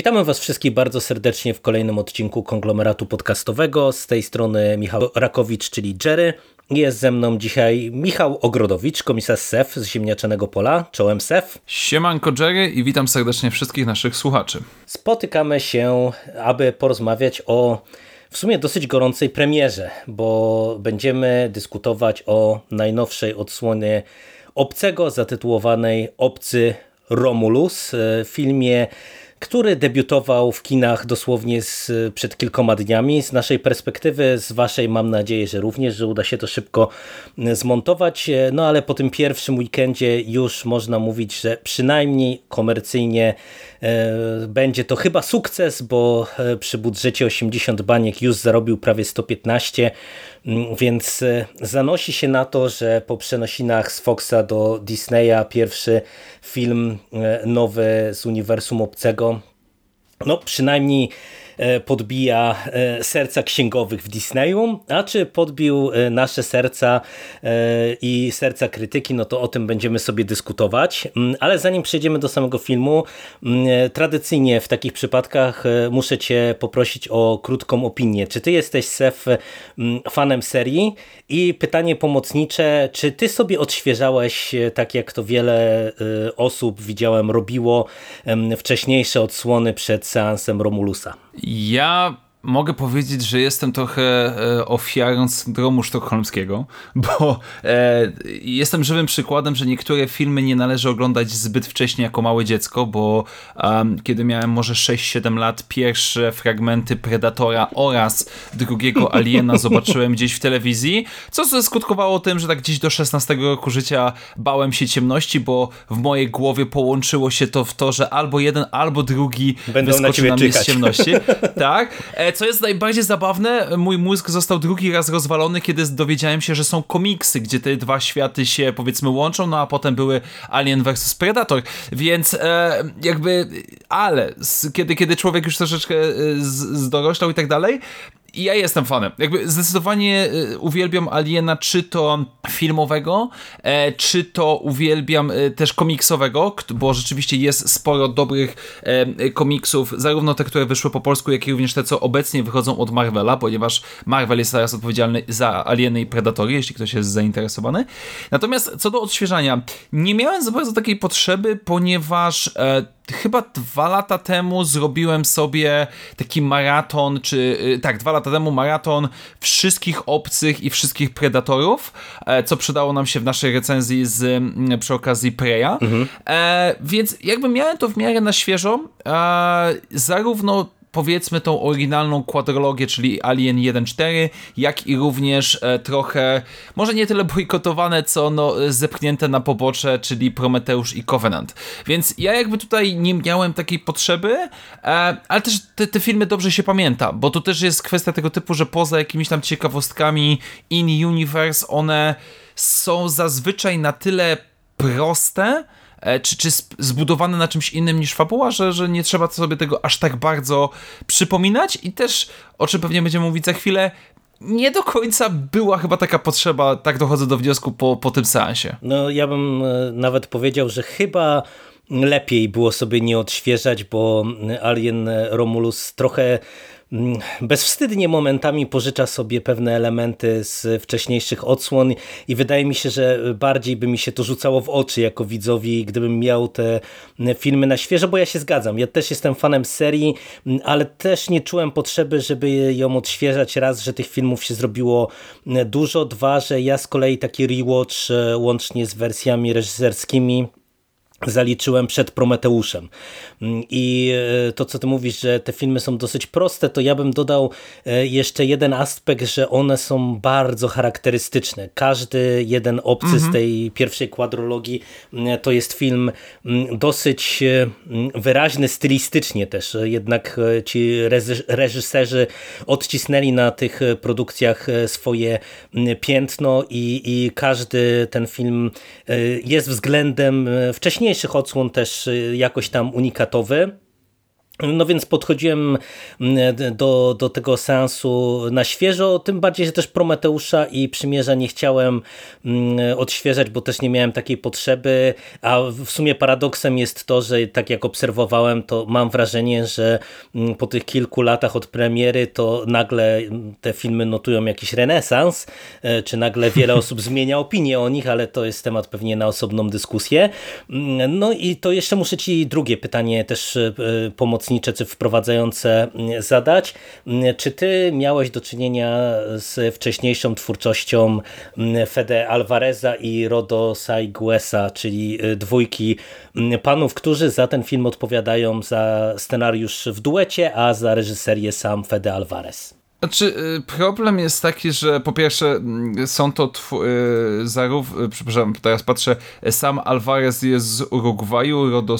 Witamy Was wszystkich bardzo serdecznie w kolejnym odcinku konglomeratu podcastowego. Z tej strony Michał Rakowicz, czyli Jerry. Jest ze mną dzisiaj Michał Ogrodowicz, komisarz SEF z Ziemniaczanego Pola. Czołem SEF. Siemanko Jerry i witam serdecznie wszystkich naszych słuchaczy. Spotykamy się, aby porozmawiać o w sumie dosyć gorącej premierze, bo będziemy dyskutować o najnowszej odsłonie Obcego, zatytułowanej Obcy Romulus, filmie który debiutował w kinach dosłownie z, przed kilkoma dniami. Z naszej perspektywy, z waszej mam nadzieję, że również, że uda się to szybko zmontować. No ale po tym pierwszym weekendzie już można mówić, że przynajmniej komercyjnie e, będzie to chyba sukces, bo e, przy budżecie 80 baniek już zarobił prawie 115, mm, więc e, zanosi się na to, że po przenosinach z Foxa do Disneya pierwszy film nowy z uniwersum obcego no przynajmniej E, podbija e, serca księgowych w Disneyu, a czy podbił e, nasze serca i serca krytyki, no to o tym będziemy sobie dyskutować. Mm, ale zanim przejdziemy do samego filmu, mm, tradycyjnie w takich przypadkach muszę Cię poprosić o krótką opinię. Czy Ty jesteś, Sef, mm, fanem serii? I pytanie pomocnicze, czy Ty sobie odświeżałeś, tak jak to wiele osób widziałem robiło, wcześniejsze odsłony przed seansem Romulusa? Ja mogę powiedzieć, że jestem trochę e, ofiarą syndromu sztokholmskiego, bo e, jestem żywym przykładem, że niektóre filmy nie należy oglądać zbyt wcześnie jako małe dziecko, bo um, kiedy miałem może 6-7 lat, pierwsze fragmenty Predatora oraz drugiego Aliena zobaczyłem gdzieś w telewizji, co skutkowało tym, że tak gdzieś do 16 roku życia bałem się ciemności, bo w mojej głowie połączyło się to w to, że albo jeden, albo drugi Będą wyskoczy na, na mnie z ciemności. tak. E, co jest najbardziej zabawne, mój mózg został drugi raz rozwalony, kiedy dowiedziałem się, że są komiksy, gdzie te dwa światy się powiedzmy łączą, no a potem były Alien vs Predator, więc e, jakby, ale kiedy, kiedy człowiek już troszeczkę e, zdoroślał i tak dalej, ja jestem fanem. Jakby zdecydowanie e, uwielbiam Aliena, czy to filmowego, e, czy to uwielbiam e, też komiksowego, bo rzeczywiście jest sporo dobrych komiksów, zarówno te, które wyszły po polsku, jak i również te, co obecnie wychodzą od Marvela, ponieważ Marvel jest teraz odpowiedzialny za Alieny i Predatory, jeśli ktoś jest zainteresowany. Natomiast co do odświeżania, nie miałem za bardzo takiej potrzeby, ponieważ chyba dwa lata temu zrobiłem sobie taki maraton, czy y, tak, dwa lata temu maraton wszystkich obcych i wszystkich predatorów, e, co przydało nam się w naszej recenzji z, przy okazji Preya. Mhm. E, więc jakby miałem to w miarę na świeżo, e, zarówno powiedzmy tą oryginalną kwadrologię, czyli Alien 1.4, jak i również e, trochę, może nie tyle bojkotowane, co no, zepchnięte na pobocze, czyli Prometeusz i Covenant. Więc ja jakby tutaj nie miałem takiej potrzeby, e, ale też te, te filmy dobrze się pamięta, bo to też jest kwestia tego typu, że poza jakimiś tam ciekawostkami in-universe, one są zazwyczaj na tyle proste, czy, czy zbudowane na czymś innym niż fabuła, że, że nie trzeba sobie tego aż tak bardzo przypominać i też, o czym pewnie będziemy mówić za chwilę, nie do końca była chyba taka potrzeba, tak dochodzę do wniosku po, po tym seansie. No ja bym e, nawet powiedział, że chyba lepiej było sobie nie odświeżać, bo Alien Romulus trochę bezwstydnie momentami pożycza sobie pewne elementy z wcześniejszych odsłon i wydaje mi się, że bardziej by mi się to rzucało w oczy jako widzowi, gdybym miał te filmy na świeżo, bo ja się zgadzam. Ja też jestem fanem serii, mm, ale też nie czułem potrzeby, żeby ją odświeżać raz, że tych filmów się zrobiło dużo, dwa, że ja z kolei taki rewatch e, łącznie z wersjami reżyserskimi zaliczyłem przed Prometeuszem. Mm, I e, to, co ty mówisz, że te filmy są dosyć proste, to ja bym dodał e, jeszcze jeden aspekt, że one są bardzo charakterystyczne. Każdy jeden obcy z mhm. tej pierwszej kwadrologii mm, to jest film mm, dosyć e, wyraźny stylistycznie też. Jednak ci reżyserzy odcisnęli na tych produkcjach swoje piętno i, i każdy ten film jest względem wcześniej wcześniejszych odsłon też y, jakoś tam unikatowy. No więc podchodziłem mm, do, do tego seansu na świeżo, tym bardziej, że też Prometeusza i Przymierza nie chciałem mm, odświeżać, bo też nie miałem takiej potrzeby, a w sumie paradoksem jest to, że tak jak obserwowałem, to mam wrażenie, że mm, po tych kilku latach od premiery to nagle te filmy notują jakiś renesans, e, czy nagle wiele osób zmienia opinię o nich, ale to jest temat pewnie na osobną dyskusję. No i to jeszcze muszę Ci drugie pytanie też e, pomocnicze czy wprowadzające zadać. Czy ty miałeś do czynienia z wcześniejszą twórczością Fede Alvareza i Rodo Saiguesa, czyli y, dwójki panów, którzy za ten film odpowiadają za scenariusz w duecie, a za reżyserię sam Fede Alvarez? Znaczy, y, problem jest taki, że po pierwsze mm, są to y, zarówno, y, przepraszam, teraz patrzę, sam Alvarez jest z Urugwaju, Rodo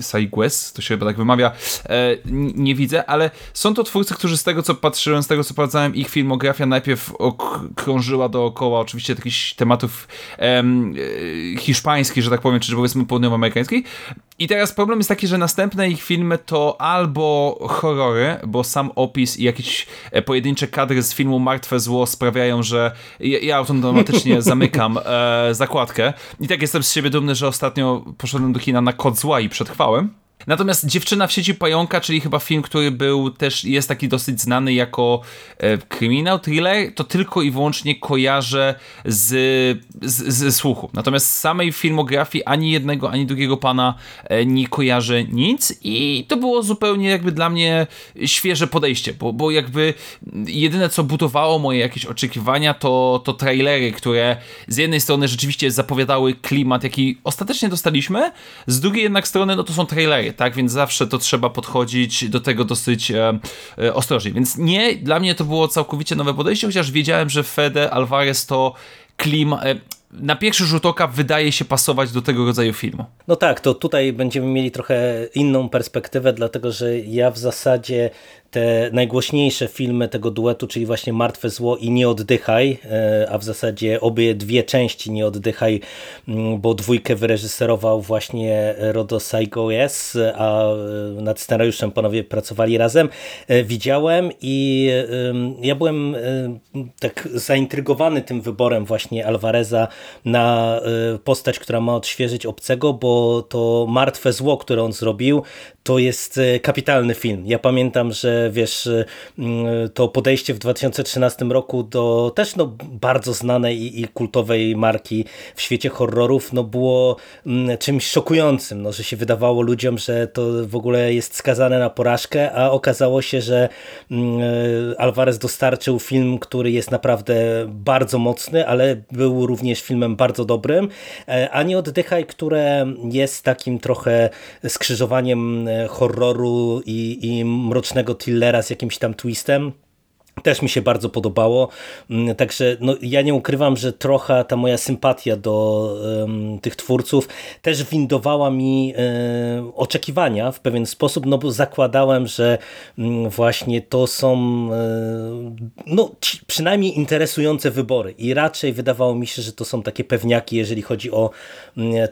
Saigues, to się chyba tak wymawia, e, nie widzę, ale są to twórcy, którzy z tego co patrzyłem, z tego co sprawdzałem, ich filmografia najpierw krążyła dookoła oczywiście jakichś tematów em, hiszpańskich, że tak powiem, czy powiedzmy południowoamerykańskich, i teraz problem jest taki, że następne ich filmy to albo horrory, bo sam opis i jakieś e, pojedyncze kadry z filmu Martwe Zło sprawiają, że ja, ja automatycznie zamykam e, zakładkę. I tak jestem z siebie dumny, że ostatnio poszedłem do kina na Kod Zła i przetrwałem. Natomiast Dziewczyna w sieci pająka, czyli chyba film, który był też, jest taki dosyć znany jako e, kryminał, thriller, to tylko i wyłącznie kojarzę z, z, z słuchu. Natomiast z samej filmografii ani jednego, ani drugiego pana e, nie kojarzę nic i to było zupełnie jakby dla mnie świeże podejście, bo, bo jakby jedyne co budowało moje jakieś oczekiwania to, to trailery, które z jednej strony rzeczywiście zapowiadały klimat, jaki ostatecznie dostaliśmy, z drugiej jednak strony no to są trailery tak? Więc zawsze to trzeba podchodzić do tego dosyć e, e, ostrożnie. Więc nie, dla mnie to było całkowicie nowe podejście, chociaż wiedziałem, że Fede Alvarez to klim e, na pierwszy rzut oka wydaje się pasować do tego rodzaju filmu. No tak, to tutaj będziemy mieli trochę inną perspektywę, dlatego że ja w zasadzie te najgłośniejsze filmy tego duetu, czyli właśnie Martwe Zło i Nie Oddychaj, e, a w zasadzie obie dwie części Nie Oddychaj, mm, bo dwójkę wyreżyserował właśnie Rodo Saigoes, a e, nad scenariuszem panowie pracowali razem, e, widziałem i ja byłem tak zaintrygowany tym wyborem właśnie Alvareza na postać, która ma odświeżyć Obcego, bo to Martwe Zło, które on zrobił, to jest kapitalny film. Ja pamiętam, że wiesz, y, mm, to podejście w 2013 roku do też no, bardzo znanej i, kultowej marki w świecie horrorów no, było mm, czymś szokującym, no, że się wydawało ludziom, że to w ogóle jest skazane na porażkę, a okazało się, że mm, Alvarez dostarczył film, który jest naprawdę bardzo mocny, ale był również filmem bardzo dobrym, e, a nie Oddychaj, które jest takim trochę skrzyżowaniem e, horroru i, i mrocznego thrillera z jakimś tam twistem. Też mi się bardzo podobało, mm, także no, ja nie ukrywam, że trochę ta moja sympatia do um, tych twórców też windowała mi um, oczekiwania w pewien sposób, no bo zakładałem, że um, właśnie to są no, przynajmniej interesujące wybory i raczej wydawało mi się, że to są takie pewniaki, jeżeli chodzi o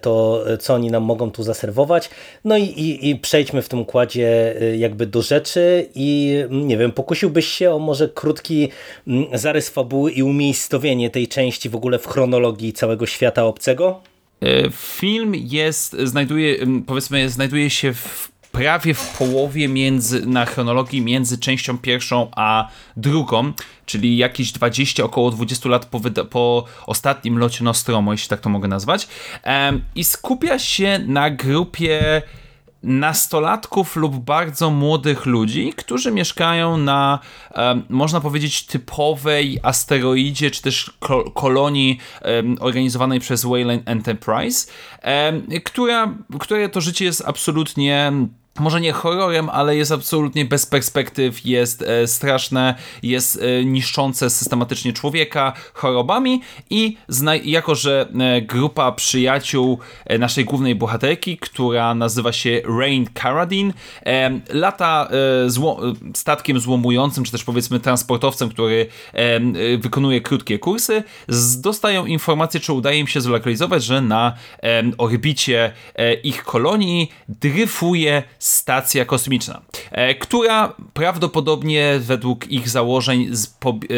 to, co oni nam mogą tu zaserwować. No i, i, i przejdźmy w tym układzie jakby do rzeczy i nie wiem, pokusiłbyś się o może krótki mm, zarys fabuły i umiejscowienie tej części w ogóle w chronologii całego świata obcego? E, film jest, znajduje, powiedzmy, znajduje się w prawie w połowie między, na chronologii między częścią pierwszą a drugą, czyli jakieś 20, około 20 lat po, po ostatnim locie Nostromo, jeśli tak to mogę nazwać. I skupia się na grupie nastolatków lub bardzo młodych ludzi, którzy mieszkają na, można powiedzieć, typowej asteroidzie, czy też kolonii organizowanej przez Wayland Enterprise, um, która, które to życie jest absolutnie może nie horrorem, ale jest absolutnie bez perspektyw, jest e, straszne, jest e, niszczące systematycznie człowieka chorobami i jako, że e, grupa przyjaciół e, naszej głównej bohaterki, która nazywa się Rain Carradine, e, lata e, zło statkiem złomującym, czy też powiedzmy transportowcem, który wykonuje krótkie kursy, dostają informację, czy udaje im się zlokalizować, że na orbicie ich kolonii dryfuje stacja kosmiczna, e, która prawdopodobnie według ich założeń z,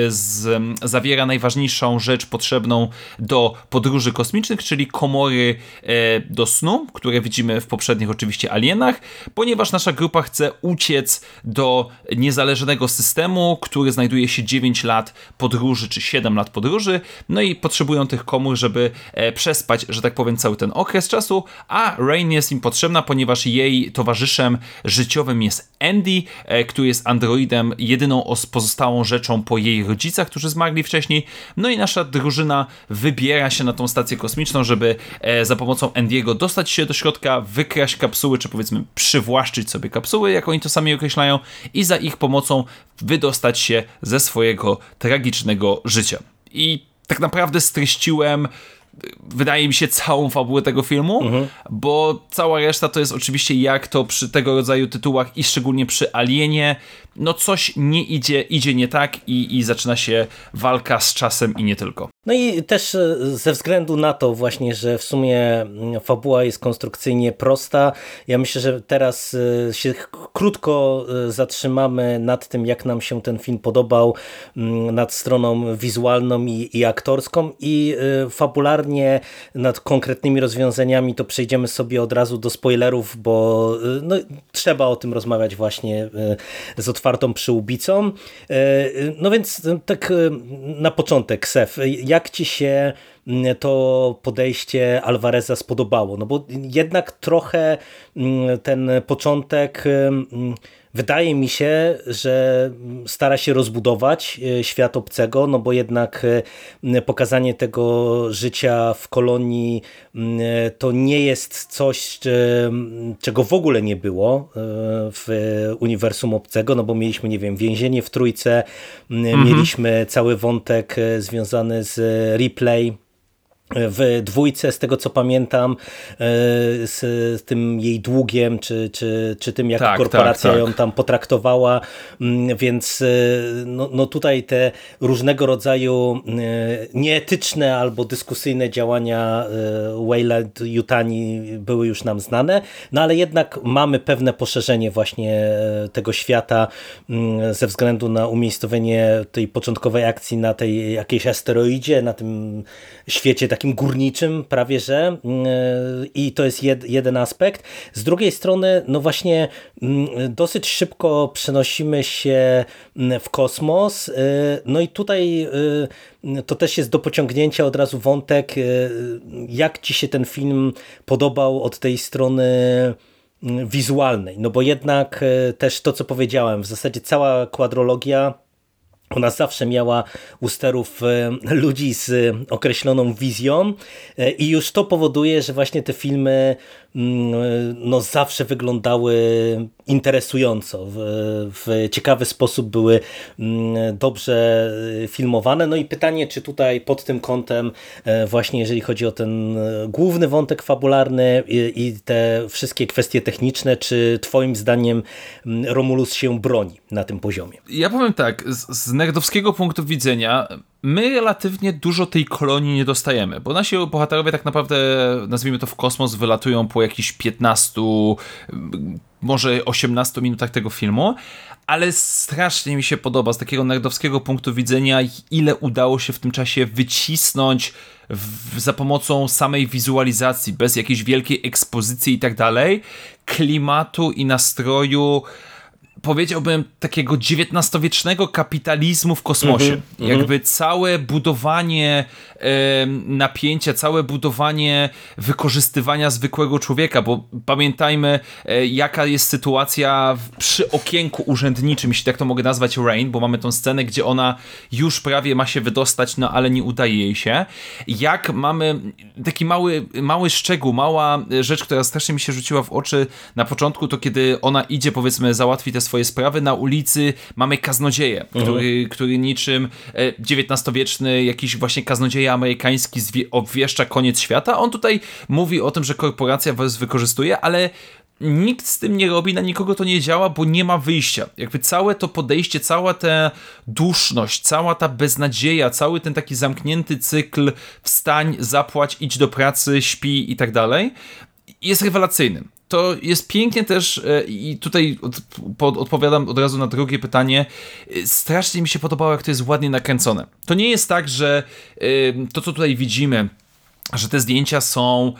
z, zawiera najważniejszą rzecz potrzebną do podróży kosmicznych, czyli komory e, do snu, które widzimy w poprzednich oczywiście alienach, ponieważ nasza grupa chce uciec do niezależnego systemu, który znajduje się 9 lat podróży, czy 7 lat podróży, no i potrzebują tych komór, żeby e, przespać, że tak powiem, cały ten okres czasu, a Rain jest im potrzebna, ponieważ jej towarzyszem życiowym jest Andy, e, który jest androidem, jedyną pozostałą rzeczą po jej rodzicach, którzy zmarli wcześniej. No i nasza drużyna wybiera się na tą stację kosmiczną, żeby e, za pomocą Andy'ego dostać się do środka, wykraść kapsuły, czy powiedzmy przywłaszczyć sobie kapsuły, jak oni to sami określają, i za ich pomocą wydostać się ze swojego tragicznego życia. I tak naprawdę streściłem wydaje mi się, całą fabułę tego filmu, mhm. bo cała reszta to jest oczywiście jak to przy tego rodzaju tytułach i szczególnie przy Alienie, no coś nie idzie, idzie nie tak i, i zaczyna się walka z czasem i nie tylko. No i też e, ze względu na to właśnie, że w sumie mm, fabuła jest konstrukcyjnie prosta, ja myślę, że teraz e, się krótko e, zatrzymamy nad tym, jak nam się ten film podobał, mm, nad stroną wizualną i, i aktorską i fabularnie nad konkretnymi rozwiązaniami to przejdziemy sobie od razu do spoilerów, bo no, trzeba o tym rozmawiać właśnie z otwartą przyłbicą. No więc tak na początek, Sef, jak ci się mm, to podejście Alvareza spodobało? No bo jednak trochę mm, ten początek mm, Wydaje mi się, że stara się rozbudować e, świat obcego, no bo jednak e, pokazanie tego życia w kolonii e, to nie jest coś, czego w ogóle nie było w uniwersum obcego, no bo mieliśmy, nie wiem, więzienie w trójce, mhm. mieliśmy cały wątek związany z replay w dwójce, z tego co pamiętam, e, z, tym jej długiem, czy, czy, czy tym, jak tak, korporacja tak, tak. ją tam potraktowała, mm, więc e, no, no tutaj te różnego rodzaju e, nieetyczne albo dyskusyjne działania Wayland Yutani były już nam znane, no ale jednak mamy pewne poszerzenie właśnie tego świata mm, ze względu na umiejscowienie tej początkowej akcji na tej jakiejś asteroidzie, na tym świecie takim górniczym prawie, że mm, i to jest jed, jeden aspekt. Z drugiej strony, no właśnie mm, dosyć szybko przenosimy się mm, w kosmos, y, no i tutaj y, to też jest do pociągnięcia od razu wątek, y, jak ci się ten film podobał od tej strony wizualnej, no bo jednak też to, co powiedziałem, w zasadzie cała kwadrologia ona zawsze miała u sterów e, ludzi z określoną wizją e, i już to powoduje, że właśnie te filmy no, zawsze wyglądały interesująco, w, w ciekawy sposób były mm, dobrze filmowane. No i pytanie, czy tutaj pod tym kątem e, właśnie jeżeli chodzi o ten główny wątek fabularny i, i te wszystkie kwestie techniczne, czy twoim zdaniem mm, Romulus się broni na tym poziomie? Ja powiem tak, z, z punktu widzenia my relatywnie dużo tej kolonii nie dostajemy, bo nasi bohaterowie tak naprawdę, nazwijmy to w kosmos, wylatują po jakichś 15, może 18 minutach tego filmu, ale strasznie mi się podoba z takiego nerdowskiego punktu widzenia, ile udało się w tym czasie wycisnąć w, za pomocą samej wizualizacji, bez jakiejś wielkiej ekspozycji i tak dalej, klimatu i nastroju powiedziałbym, takiego XIX-wiecznego kapitalizmu w kosmosie. Mm -hmm, Jakby mm -hmm. całe budowanie napięcia, całe budowanie wykorzystywania zwykłego człowieka, bo pamiętajmy, e, jaka jest sytuacja przy okienku urzędniczym, jeśli tak to mogę nazwać, Rain, bo mamy tą scenę, gdzie ona już prawie ma się wydostać, no ale nie udaje jej się. Jak mamy taki mały, mały szczegół, mała rzecz, która strasznie mi się rzuciła w oczy na początku, to kiedy ona idzie, powiedzmy, załatwi te swoje sprawy na ulicy, mamy kaznodzieję, mhm. który, który niczym XIX-wieczny e, jakiś właśnie kaznodzieja amerykański obwieszcza koniec świata. On tutaj mówi o tym, że korporacja was wykorzystuje, ale nikt z tym nie robi, na nikogo to nie działa, bo nie ma wyjścia. Jakby całe to podejście, cała ta duszność, cała ta beznadzieja, cały ten taki zamknięty cykl wstań, zapłać, idź do pracy, śpi i tak dalej, jest rewelacyjnym. To jest pięknie też e, i tutaj odpowiadam od razu na drugie pytanie. E, strasznie mi się podobało, jak to jest ładnie nakręcone. To nie jest tak, że to, co tutaj widzimy, że te zdjęcia są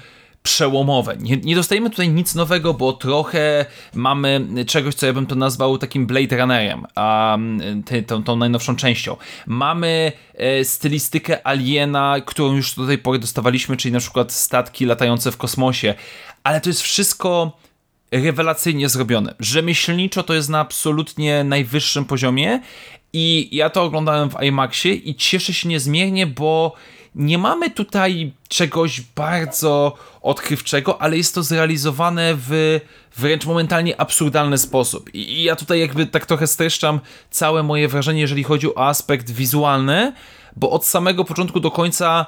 przełomowe. Nie, nie, dostajemy tutaj nic nowego, bo trochę mamy czegoś, co ja bym to nazwał takim Blade Runnerem, a, ty, tą, tą najnowszą częścią. Mamy e, stylistykę Aliena, którą już do tej pory dostawaliśmy, czyli na przykład statki latające w kosmosie, ale to jest wszystko rewelacyjnie zrobione. Rzemieślniczo to jest na absolutnie najwyższym poziomie i ja to oglądałem w IMAXie i cieszę się niezmiernie, bo nie mamy tutaj czegoś bardzo odkrywczego, ale jest to zrealizowane w wręcz momentalnie absurdalny sposób. I, ja tutaj jakby tak trochę streszczam całe moje wrażenie, jeżeli chodzi o aspekt wizualny, bo od samego początku do końca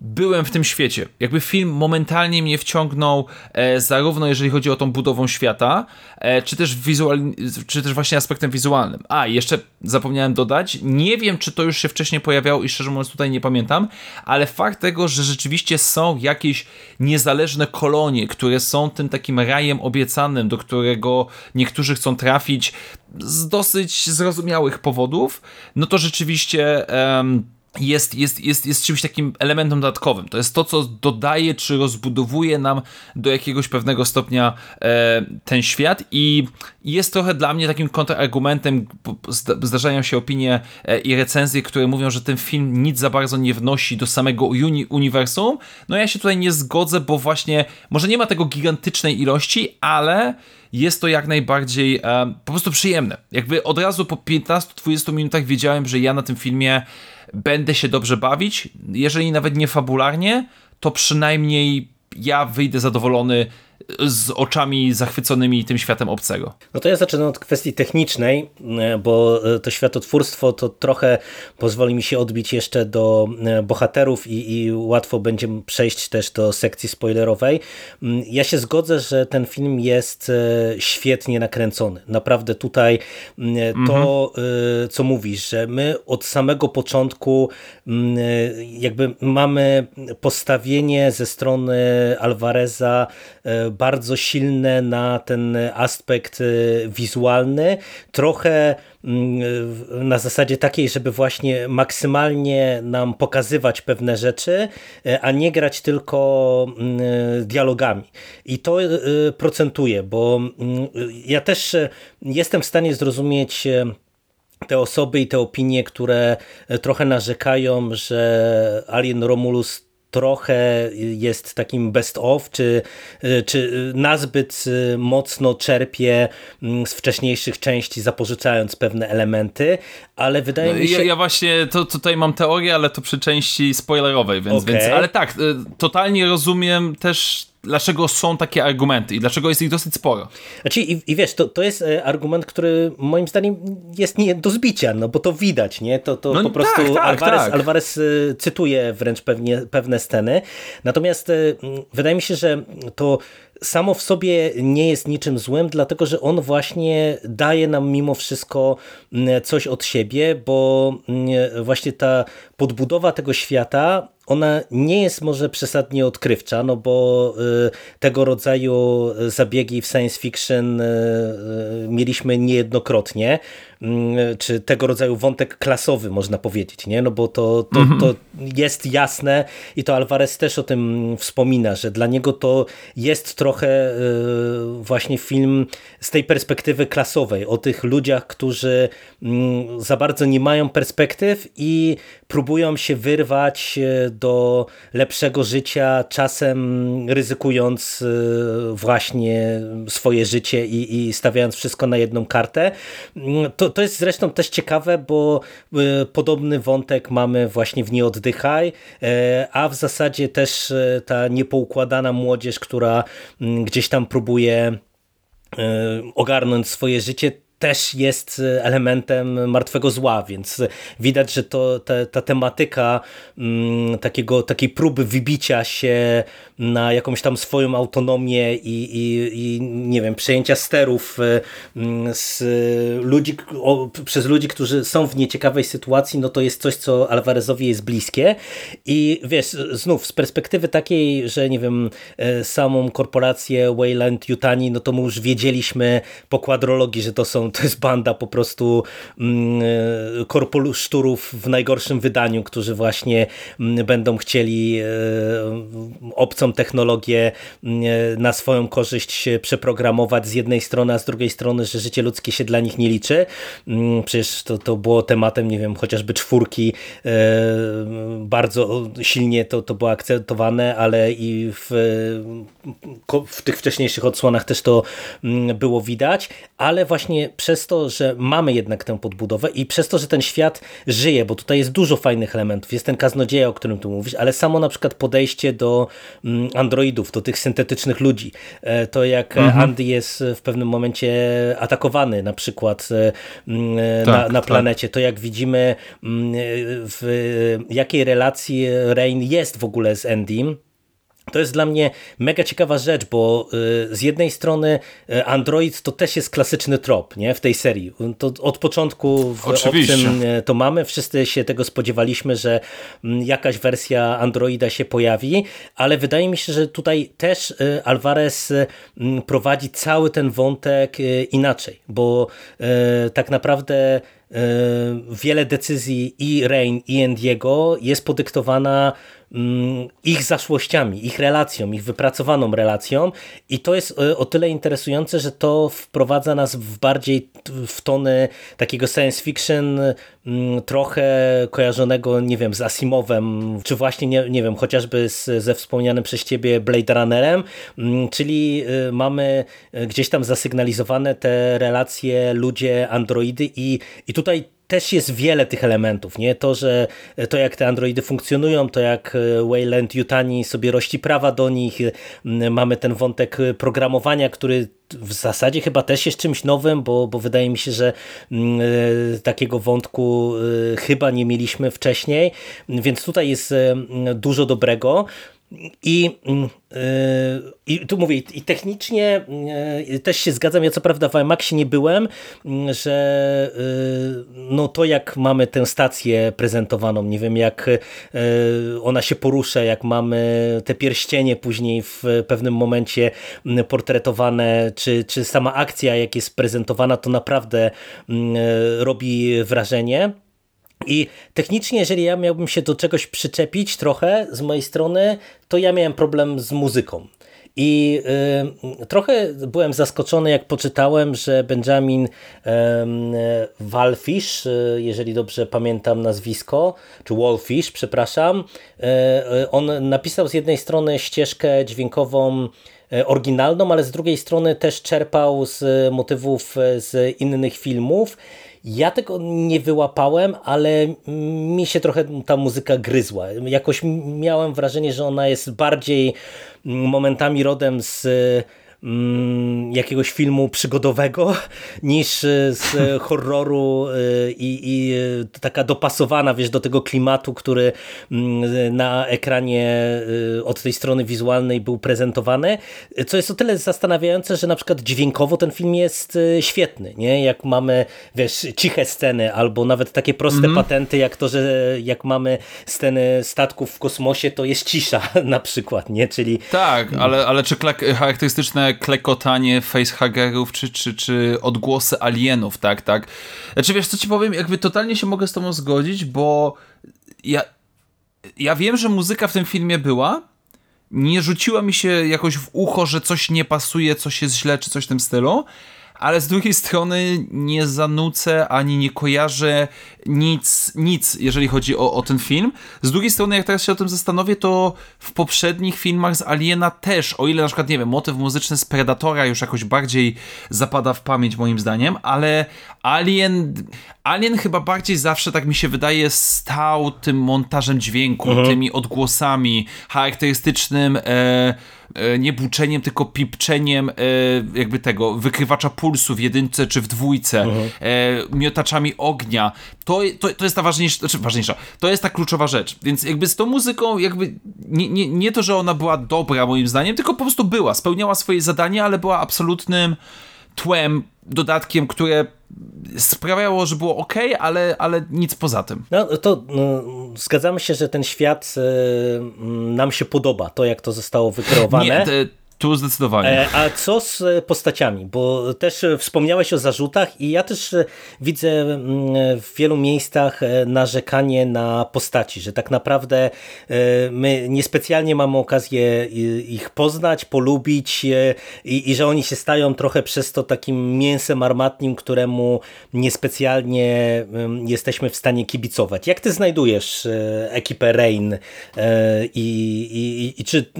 byłem w tym świecie. Jakby film momentalnie mnie wciągnął, e, zarówno jeżeli chodzi o tą budową świata, e, czy, też wizual, czy też właśnie aspektem wizualnym. A, jeszcze zapomniałem dodać, nie wiem, czy to już się wcześniej pojawiało i szczerze mówiąc tutaj nie pamiętam, ale fakt tego, że rzeczywiście są jakieś niezależne kolonie, które są tym takim rajem obiecanym, do którego niektórzy chcą trafić z dosyć zrozumiałych powodów, no to rzeczywiście jest, jest, jest, jest czymś takim elementem dodatkowym. To jest to, co dodaje czy rozbudowuje nam do jakiegoś pewnego stopnia e, ten świat i jest trochę dla mnie takim kontrargumentem. Zdarzają się opinie e, i recenzje, które mówią, że ten film nic za bardzo nie wnosi do samego uni uniwersum. No ja się tutaj nie zgodzę, bo właśnie może nie ma tego gigantycznej ilości, ale jest to jak najbardziej e, po prostu przyjemne. Jakby od razu po 15-20 minutach wiedziałem, że ja na tym filmie będę się dobrze bawić. Jeżeli nawet nie fabularnie, to przynajmniej ja wyjdę zadowolony z oczami zachwyconymi tym światem obcego. No to ja zacznę od kwestii technicznej, e, bo e, to światotwórstwo to trochę pozwoli mi się odbić jeszcze do e, bohaterów i, i łatwo będzie przejść też do sekcji spoilerowej. Mm, ja się zgodzę, że ten film jest świetnie nakręcony. Naprawdę tutaj mm, to, mhm. co mówisz, że my od samego początku mm, jakby mamy postawienie ze strony Alvareza bardzo silne na ten aspekt y, wizualny, trochę mm, na zasadzie takiej, żeby właśnie maksymalnie nam pokazywać pewne rzeczy, y, a nie grać tylko mm, dialogami. I to y, procentuje, bo mm, ja też jestem w stanie zrozumieć te osoby i te opinie, które trochę narzekają, że Alien Romulus trochę jest takim best of, czy, czy nazbyt mocno czerpie mm, z wcześniejszych części, zapożyczając pewne elementy, ale wydaje no, mi się... Ja, ja, właśnie to, tutaj mam teorię, ale to przy części spoilerowej, więc, okay. więc ale tak, y, totalnie rozumiem też dlaczego są takie argumenty i dlaczego jest ich dosyć sporo. Znaczy, i, i wiesz, to, to jest e, argument, który moim zdaniem jest nie do zbicia, no bo to widać, nie? To, to no, po prostu tak, tak, Alvarez, tak. Alvarez e, cytuje wręcz pewnie, pewne sceny. Natomiast e, wydaje mi się, że to samo w sobie nie jest niczym złym, dlatego że on właśnie daje nam mimo wszystko coś od siebie, bo właśnie ta podbudowa tego świata ona nie jest może przesadnie odkrywcza, no bo y, tego rodzaju zabiegi w science fiction y, y, mieliśmy niejednokrotnie, czy tego rodzaju wątek klasowy można powiedzieć, nie? No bo to, to, mhm. to jest jasne i to Alvarez też o tym wspomina, że dla niego to jest trochę właśnie film z tej perspektywy klasowej, o tych ludziach, którzy mm, za bardzo nie mają perspektyw i próbują się wyrwać do lepszego życia, czasem ryzykując y, właśnie swoje życie i, i stawiając wszystko na jedną kartę. To, to jest zresztą też ciekawe, bo y, podobny wątek mamy właśnie w Nie oddychaj, y, a w zasadzie też ta niepoukładana młodzież, która gdzieś tam próbuje ogarnąć swoje życie, też jest elementem martwego zła, więc widać, że to, ta, ta tematyka mm, takiego, takiej próby wybicia się na jakąś tam swoją autonomię i, i, i nie wiem, przejęcia sterów mm, z ludzi, o, przez ludzi, którzy są w nieciekawej sytuacji, no to jest coś, co Alvarezowi jest bliskie. I wiesz, znów z perspektywy takiej, że nie wiem, e, samą korporację Wayland Yutani, no to my już wiedzieliśmy po kwadrologii, że to są, to jest banda po prostu mm, e, korpolszturów w najgorszym wydaniu, którzy właśnie mm, będą chcieli e, obcą technologię mm, na swoją korzyść przeprogramować z jednej strony, a z drugiej strony, że życie ludzkie się dla nich nie liczy. Przecież to, to było tematem, nie wiem, chociażby czwórki bardzo silnie to, to było akcentowane, ale i w, w tych wcześniejszych odsłonach też to było widać, ale właśnie przez to, że mamy jednak tę podbudowę i przez to, że ten świat żyje, bo tutaj jest dużo fajnych elementów, jest ten kaznodzieja, o którym tu mówisz, ale samo na przykład podejście do mm, androidów, do tych syntetycznych ludzi, e, to jak mhm. Andy jest w pewnym momencie atakowany na przykład e, mm, e, tak, na, na, tak. planecie, tak. to jak widzimy w jakiej relacji Rain jest w ogóle z Endym, to jest dla mnie mega ciekawa rzecz, bo y, z jednej strony y, Android to też jest klasyczny trop nie? w tej serii. To od początku w Oczywiście. Obcym y, to mamy, wszyscy się tego spodziewaliśmy, że mm, jakaś wersja Androida się pojawi, ale wydaje mi się, że tutaj też Alvarez mm, prowadzi cały ten wątek inaczej, bo tak naprawdę wiele decyzji i Rain i Endiego jest podyktowana ich zaszłościami, ich relacją, ich wypracowaną relacją. I to jest e, o tyle interesujące, że to wprowadza nas w bardziej w tony takiego science fiction mm, trochę kojarzonego, nie wiem, z Asimovem, czy właśnie, nie, nie wiem, chociażby z, ze wspomnianym przez ciebie Blade Runnerem, mm, czyli e, mamy e, gdzieś tam zasygnalizowane te relacje ludzie, androidy i, i tutaj też jest wiele tych elementów, nie? To, że to jak te androidy funkcjonują, to jak e, Wayland Yutani sobie rości prawa do nich, mamy ten wątek programowania, który w zasadzie chyba też jest czymś nowym, bo, bo wydaje mi się, że takiego wątku chyba nie mieliśmy wcześniej, więc tutaj jest dużo dobrego. I, mm, y, I tu mówię, i technicznie y, też się zgadzam, ja co prawda w IMAXie nie byłem, mm, że y, no to jak mamy tę stację prezentowaną, nie wiem jak ona się porusza, jak mamy te pierścienie później w pewnym momencie mm, portretowane, czy, czy sama akcja jak jest prezentowana, to naprawdę robi wrażenie. I technicznie, jeżeli ja miałbym się do czegoś przyczepić trochę z mojej strony, to ja miałem problem z muzyką. I y, trochę byłem zaskoczony, jak poczytałem, że Benjamin Walfish, y, jeżeli dobrze pamiętam nazwisko, czy Wallfish, przepraszam, y, y, on napisał z jednej strony ścieżkę dźwiękową y, oryginalną, ale z drugiej strony też czerpał z motywów z innych filmów ja tego nie wyłapałem, ale mi się trochę ta muzyka gryzła. Jakoś miałem wrażenie, że ona jest bardziej momentami rodem z Mm, jakiegoś filmu przygodowego niż e, z horroru e, i, i e, taka dopasowana wiesz, do tego klimatu, który mm, na ekranie od tej strony wizualnej był prezentowany, co jest o tyle zastanawiające, że na przykład dźwiękowo ten film jest świetny, nie? jak mamy wiesz, ciche sceny albo nawet takie proste mm -hmm. patenty jak to, że jak mamy sceny statków w kosmosie, to jest cisza na przykład, nie? Czyli... Tak, ale, ale czy charakterystyczne klekotanie facehagerów, czy, czy, czy odgłosy alienów, tak, tak. Znaczy wiesz, co ci powiem, jakby totalnie się mogę z tobą zgodzić, bo ja, ja wiem, że muzyka w tym filmie była, nie rzuciła mi się jakoś w ucho, że coś nie pasuje, coś jest źle, czy coś w tym stylu, ale z drugiej strony nie zanucę ani nie kojarzę nic, nic jeżeli chodzi o, o ten film. Z drugiej strony, jak teraz się o tym zastanowię, to w poprzednich filmach z Aliena też, o ile na przykład, nie wiem, motyw muzyczny z Predatora już jakoś bardziej zapada w pamięć moim zdaniem, ale Alien, Alien chyba bardziej zawsze, tak mi się wydaje, stał tym montażem dźwięku, mhm. tymi odgłosami, charakterystycznym e, e, nie buczeniem, tylko pipczeniem e, jakby tego wykrywacza pulsu w jedynce czy w dwójce, mhm. e, miotaczami ognia. To, to, to jest ta ważniejsza, znaczy ważniejsza, to jest ta kluczowa rzecz. Więc jakby z tą muzyką jakby nie, nie, nie to, że ona była dobra moim zdaniem, tylko po prostu była, spełniała swoje zadanie, ale była absolutnym tłem, dodatkiem, które sprawiało, że było ok, ale, ale nic poza tym. No to no, zgadzamy się, że ten świat y, nam się podoba, to jak to zostało wykreowane. Nie, tu zdecydowanie. E, a co z e, postaciami? Bo też e, wspomniałeś o zarzutach i ja też widzę mm, w wielu miejscach narzekanie na postaci, że tak naprawdę my niespecjalnie mamy okazję ich poznać, polubić i, i że oni się stają trochę przez to takim mięsem armatnim, któremu niespecjalnie jesteśmy w stanie kibicować. Jak ty znajdujesz ekipę Rain i, i, i czy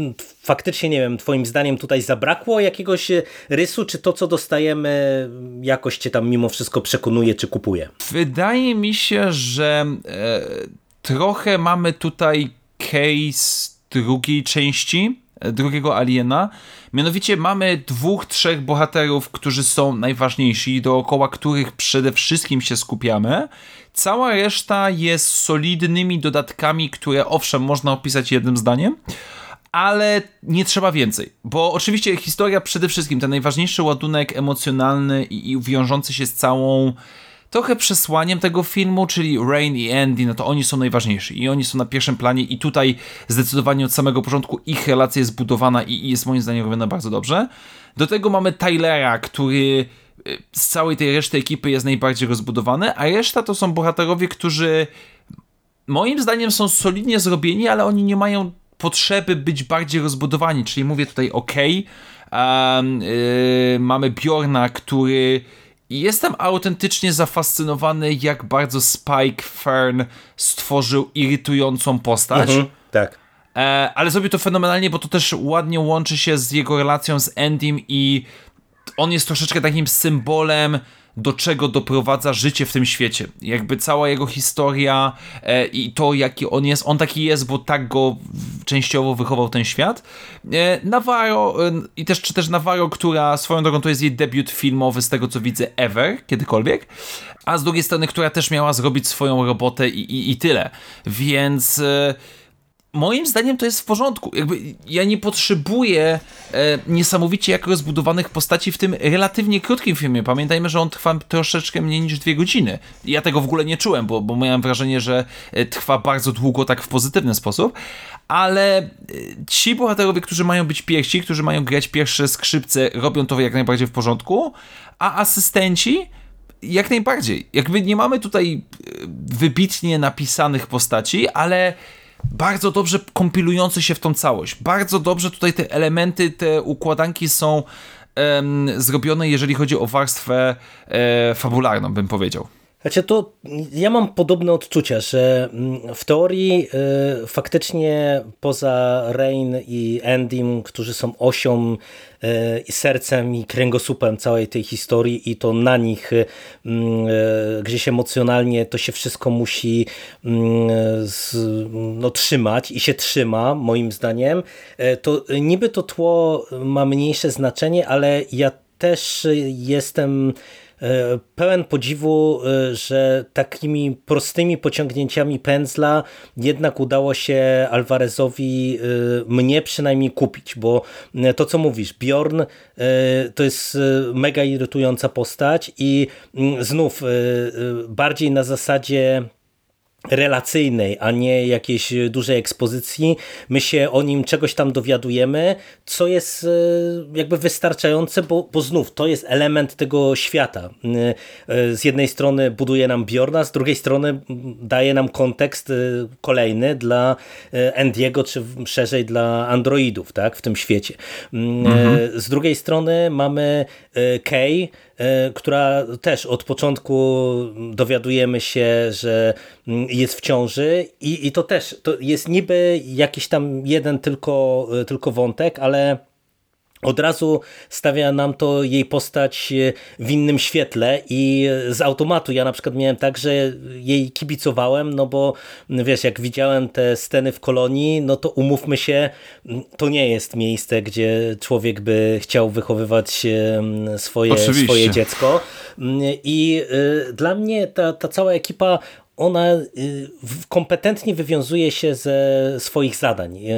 faktycznie, nie wiem, twoim zdaniem tutaj zabrakło jakiegoś e, rysu, czy to, co dostajemy, jakoś cię tam mimo wszystko przekonuje, czy kupuje? Wydaje mi się, że e, trochę mamy tutaj case drugiej części, e, drugiego Aliena. Mianowicie mamy dwóch, trzech bohaterów, którzy są najważniejsi, dookoła których przede wszystkim się skupiamy. Cała reszta jest solidnymi dodatkami, które owszem można opisać jednym zdaniem, ale nie trzeba więcej. Bo oczywiście historia przede wszystkim, ten najważniejszy ładunek emocjonalny i, i wiążący się z całą trochę przesłaniem tego filmu, czyli Rain i Andy, no to oni są najważniejsi i oni są na pierwszym planie i tutaj zdecydowanie od samego początku ich relacja jest budowana i, i jest moim zdaniem robiona bardzo dobrze. Do tego mamy Tylera, który y, z całej tej reszty ekipy jest najbardziej rozbudowany, a reszta to są bohaterowie, którzy moim zdaniem są solidnie zrobieni, ale oni nie mają potrzeby być bardziej rozbudowani, czyli mówię tutaj OK, um, yy, mamy Bjorna, który jestem autentycznie zafascynowany, jak bardzo Spike Fern stworzył irytującą postać. Mhm, tak. E, ale zrobił to fenomenalnie, bo to też ładnie łączy się z jego relacją z Endym i on jest troszeczkę takim symbolem do czego doprowadza życie w tym świecie. Jakby cała jego historia e, i to, jaki on jest, on taki jest, bo tak go częściowo wychował ten świat. E, Navarro e, i też, czy też Navarro, która swoją drogą to jest jej debiut filmowy z tego co widzę ever, kiedykolwiek, a z drugiej strony, która też miała zrobić swoją robotę i, i, i tyle. Więc... E, moim zdaniem to jest w porządku. Jakby ja nie potrzebuję e, niesamowicie jak rozbudowanych postaci w tym relatywnie krótkim filmie. Pamiętajmy, że on trwa troszeczkę mniej niż dwie godziny. Ja tego w ogóle nie czułem, bo, bo miałem wrażenie, że e, trwa bardzo długo tak w pozytywny sposób. Ale e, ci bohaterowie, którzy mają być pierwsi, którzy mają grać pierwsze skrzypce, robią to jak najbardziej w porządku, a asystenci jak najbardziej. Jakby nie mamy tutaj e, wybitnie napisanych postaci, ale bardzo dobrze kompilujący się w tą całość. Bardzo dobrze tutaj te elementy, te układanki są um, zrobione, jeżeli chodzi o warstwę e, fabularną, bym powiedział. Znaczy to ja mam podobne odczucia, że mm, w teorii y, faktycznie poza Rain i Endym, którzy są osią y, i sercem i kręgosłupem całej tej historii i to na nich y, gdzieś emocjonalnie to się wszystko musi z, no, trzymać i się trzyma moim zdaniem, to niby to tło ma mniejsze znaczenie, ale ja też jestem pełen podziwu, e, że takimi prostymi pociągnięciami pędzla jednak udało się Alvarezowi e, mnie przynajmniej kupić, bo to co mówisz, Bjorn to jest mega irytująca postać i mm, znów bardziej na zasadzie relacyjnej, a nie jakiejś dużej ekspozycji. My się o nim czegoś tam dowiadujemy, co jest e, jakby wystarczające, bo, bo znów to jest element tego świata. E, z jednej strony buduje nam Bjorna, z drugiej strony daje nam kontekst e, kolejny dla Endiego, czy szerzej dla androidów tak, w tym świecie. Mhm. Z drugiej strony mamy Kay, E, która też od początku dowiadujemy się, że mm, jest w ciąży i, i to też to jest niby jakiś tam jeden tylko, e, tylko wątek, ale od razu stawia nam to jej postać e, w innym świetle i z automatu. Ja na przykład miałem tak, że jej kibicowałem, no bo wiesz, jak widziałem te sceny w kolonii, no to umówmy się, to nie jest miejsce, gdzie człowiek by chciał wychowywać swoje, swoje dziecko. I e, dla mnie ta, ta cała ekipa ona y, kompetentnie wywiązuje się ze swoich zadań. Y,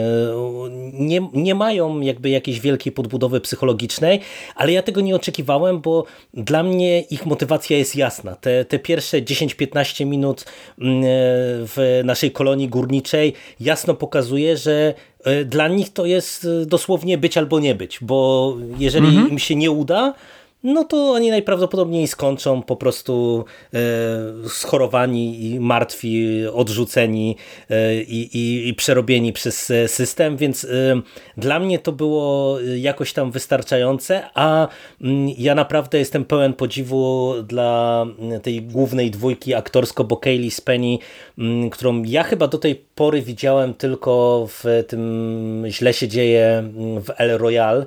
nie, nie mają jakby jakiejś wielkiej podbudowy psychologicznej, ale ja tego nie oczekiwałem, bo dla mnie ich motywacja jest jasna. Te, te pierwsze 10-15 minut mm, w naszej kolonii górniczej jasno pokazuje, że y, dla nich to jest dosłownie być albo nie być, bo jeżeli mhm. im się nie uda, no to oni najprawdopodobniej skończą po prostu e, schorowani i martwi, odrzuceni e, i, i, i, przerobieni przez system, więc e, dla mnie to było jakoś tam wystarczające, a mm, ja naprawdę jestem pełen podziwu dla tej głównej dwójki aktorsko, bo Kaylee Spenny, mm, którą ja chyba do tej pory widziałem tylko w tym źle się dzieje mm, w El Royale, E,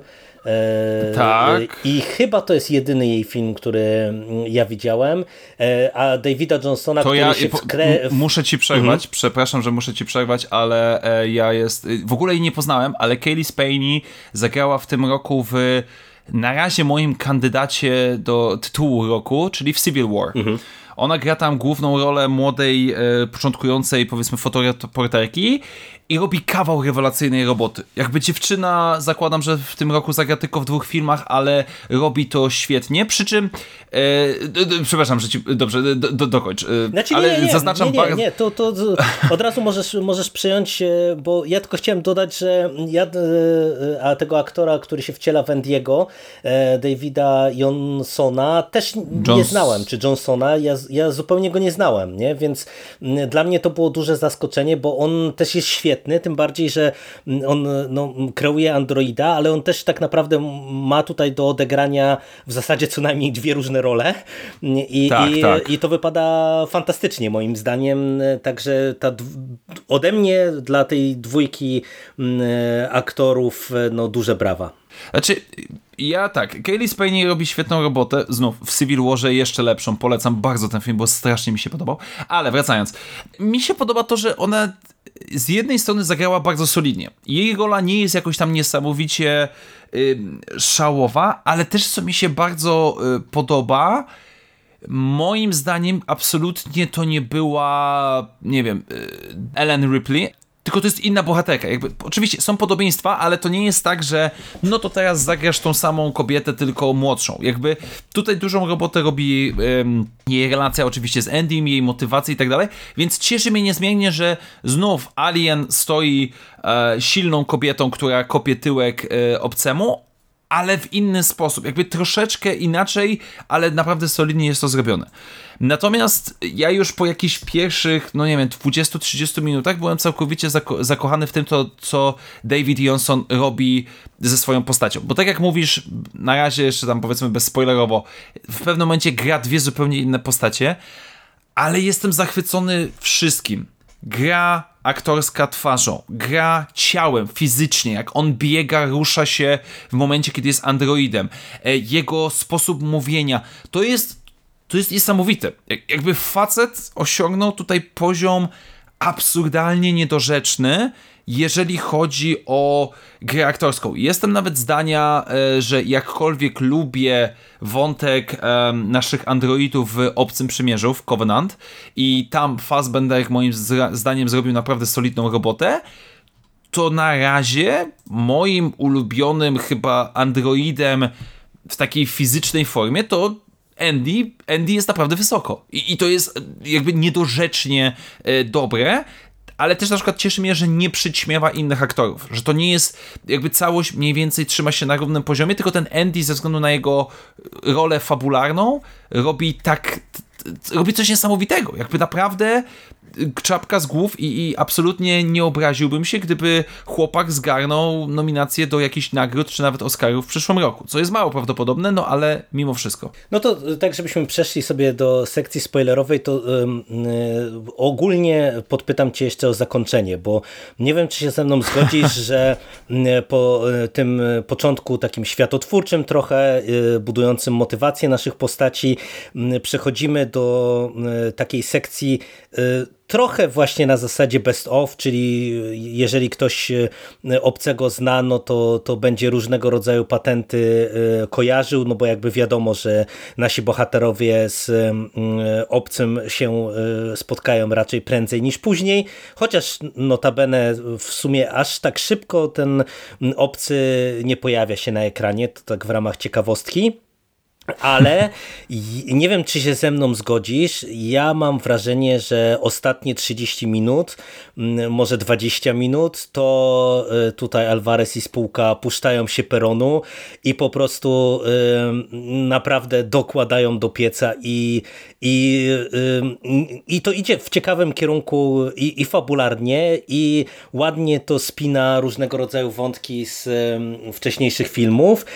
tak. I chyba to jest jedyny jej film, który ja widziałem. E, a Davida Johnsona, to który ja, się wskre... Muszę ci przerwać, mhm. przepraszam, że muszę ci przerwać, ale e, ja jest... W ogóle jej nie poznałem, ale Kaylee Spaney zagrała w tym roku w na razie moim kandydacie do tytułu roku, czyli w Civil War. Mhm. Ona gra tam główną rolę młodej, e, początkującej, powiedzmy, fotoreporterki i robi kawał rewelacyjnej roboty. Jakby dziewczyna, zakładam, że w tym roku zagra tylko w dwóch filmach, ale robi to świetnie, przy czym e, przepraszam, że ci, dobrze, do, do, dokończ, e, znaczy, ale nie, nie, zaznaczam nie, nie, nie, to, to od razu możesz, możesz przyjąć, e, bo ja tylko chciałem dodać, że ja e, a tego aktora, który się wciela w Andiego, e, Davida Johnsona, też Jones... nie znałem, czy Johnsona, ja, ja zupełnie go nie znałem, nie? więc dla mnie to było duże zaskoczenie, bo on też jest świetny świetny, tym bardziej, że on no, kreuje Androida, ale on też tak naprawdę ma tutaj do odegrania w zasadzie co najmniej dwie różne role i, tak, i, tak. i to wypada fantastycznie moim zdaniem, także ta ode mnie dla tej dwójki aktorów no duże brawa. Znaczy, ja tak, Kaylee Spain robi świetną robotę, znów w Civil Warze jeszcze lepszą, polecam bardzo ten film, bo strasznie mi się podobał, ale wracając, mi się podoba to, że ona z jednej strony zagrała bardzo solidnie. Jej rola nie jest jakoś tam niesamowicie szałowa, ale też co mi się bardzo y, podoba, moim zdaniem absolutnie to nie była, nie wiem, y, Ellen Ripley, tylko to jest inna bohaterka. Jakby, oczywiście są podobieństwa, ale to nie jest tak, że no to teraz zagrasz tą samą kobietę, tylko młodszą. Jakby tutaj dużą robotę robi um, jej relacja oczywiście z Endym, jej motywacja i tak dalej, więc cieszy mnie niezmiennie, że znów Alien stoi e, silną kobietą, która kopie tyłek e, obcemu, ale w inny sposób, jakby troszeczkę inaczej, ale naprawdę solidnie jest to zrobione. Natomiast ja już po jakichś pierwszych, no nie wiem, 20-30 minutach byłem całkowicie zako zakochany w tym, to, co David Johnson robi ze swoją postacią. Bo tak jak mówisz, na razie jeszcze tam powiedzmy bezspoilerowo, w pewnym momencie gra dwie zupełnie inne postacie, ale jestem zachwycony wszystkim. Gra aktorska twarzą, gra ciałem, fizycznie, jak on biega, rusza się w momencie, kiedy jest androidem, e, jego sposób mówienia, to jest to jest niesamowite. Jakby facet osiągnął tutaj poziom absurdalnie niedorzeczny, jeżeli chodzi o grę aktorską. Jestem nawet zdania, e, że jakkolwiek lubię wątek naszych androidów w Obcym Przymierzu, w Covenant i tam Fassbender moim zdaniem zrobił naprawdę solidną robotę, to na razie moim ulubionym chyba androidem w takiej fizycznej formie to Andy, Andy jest naprawdę wysoko. I, I, to jest jakby niedorzecznie e, dobre, ale też na przykład cieszy mnie, że nie przyćmiewa innych aktorów, że to nie jest jakby całość mniej więcej trzyma się na równym poziomie, tylko ten Andy ze względu na jego rolę fabularną robi tak robi coś niesamowitego. Jakby naprawdę czapka z głów i, i, absolutnie nie obraziłbym się, gdyby chłopak zgarnął nominację do jakichś nagród, czy nawet Oscarów w przyszłym roku, co jest mało prawdopodobne, no ale mimo wszystko. No to tak, żebyśmy przeszli sobie do sekcji spoilerowej, to yy, ogólnie podpytam cię jeszcze o zakończenie, bo nie wiem, czy się ze mną zgodzisz, że po tym początku takim światotwórczym trochę, budującym motywację naszych postaci, przechodzimy do takiej sekcji trochę właśnie na zasadzie best of, czyli jeżeli ktoś e, obcego zna, no to, to będzie różnego rodzaju patenty e, kojarzył, no bo jakby wiadomo, że nasi bohaterowie z obcym się e, spotkają raczej prędzej niż później, chociaż notabene w sumie aż tak szybko ten obcy nie pojawia się na ekranie, to tak w ramach ciekawostki. Ale nie wiem, czy się ze mną zgodzisz. Ja mam wrażenie, że ostatnie 30 minut, może 20 minut, to e, tutaj Alvarez i spółka puszczają się peronu i po prostu naprawdę dokładają do pieca i, i, i to idzie w ciekawym kierunku i, i fabularnie, i ładnie to spina różnego rodzaju wątki z wcześniejszych filmów.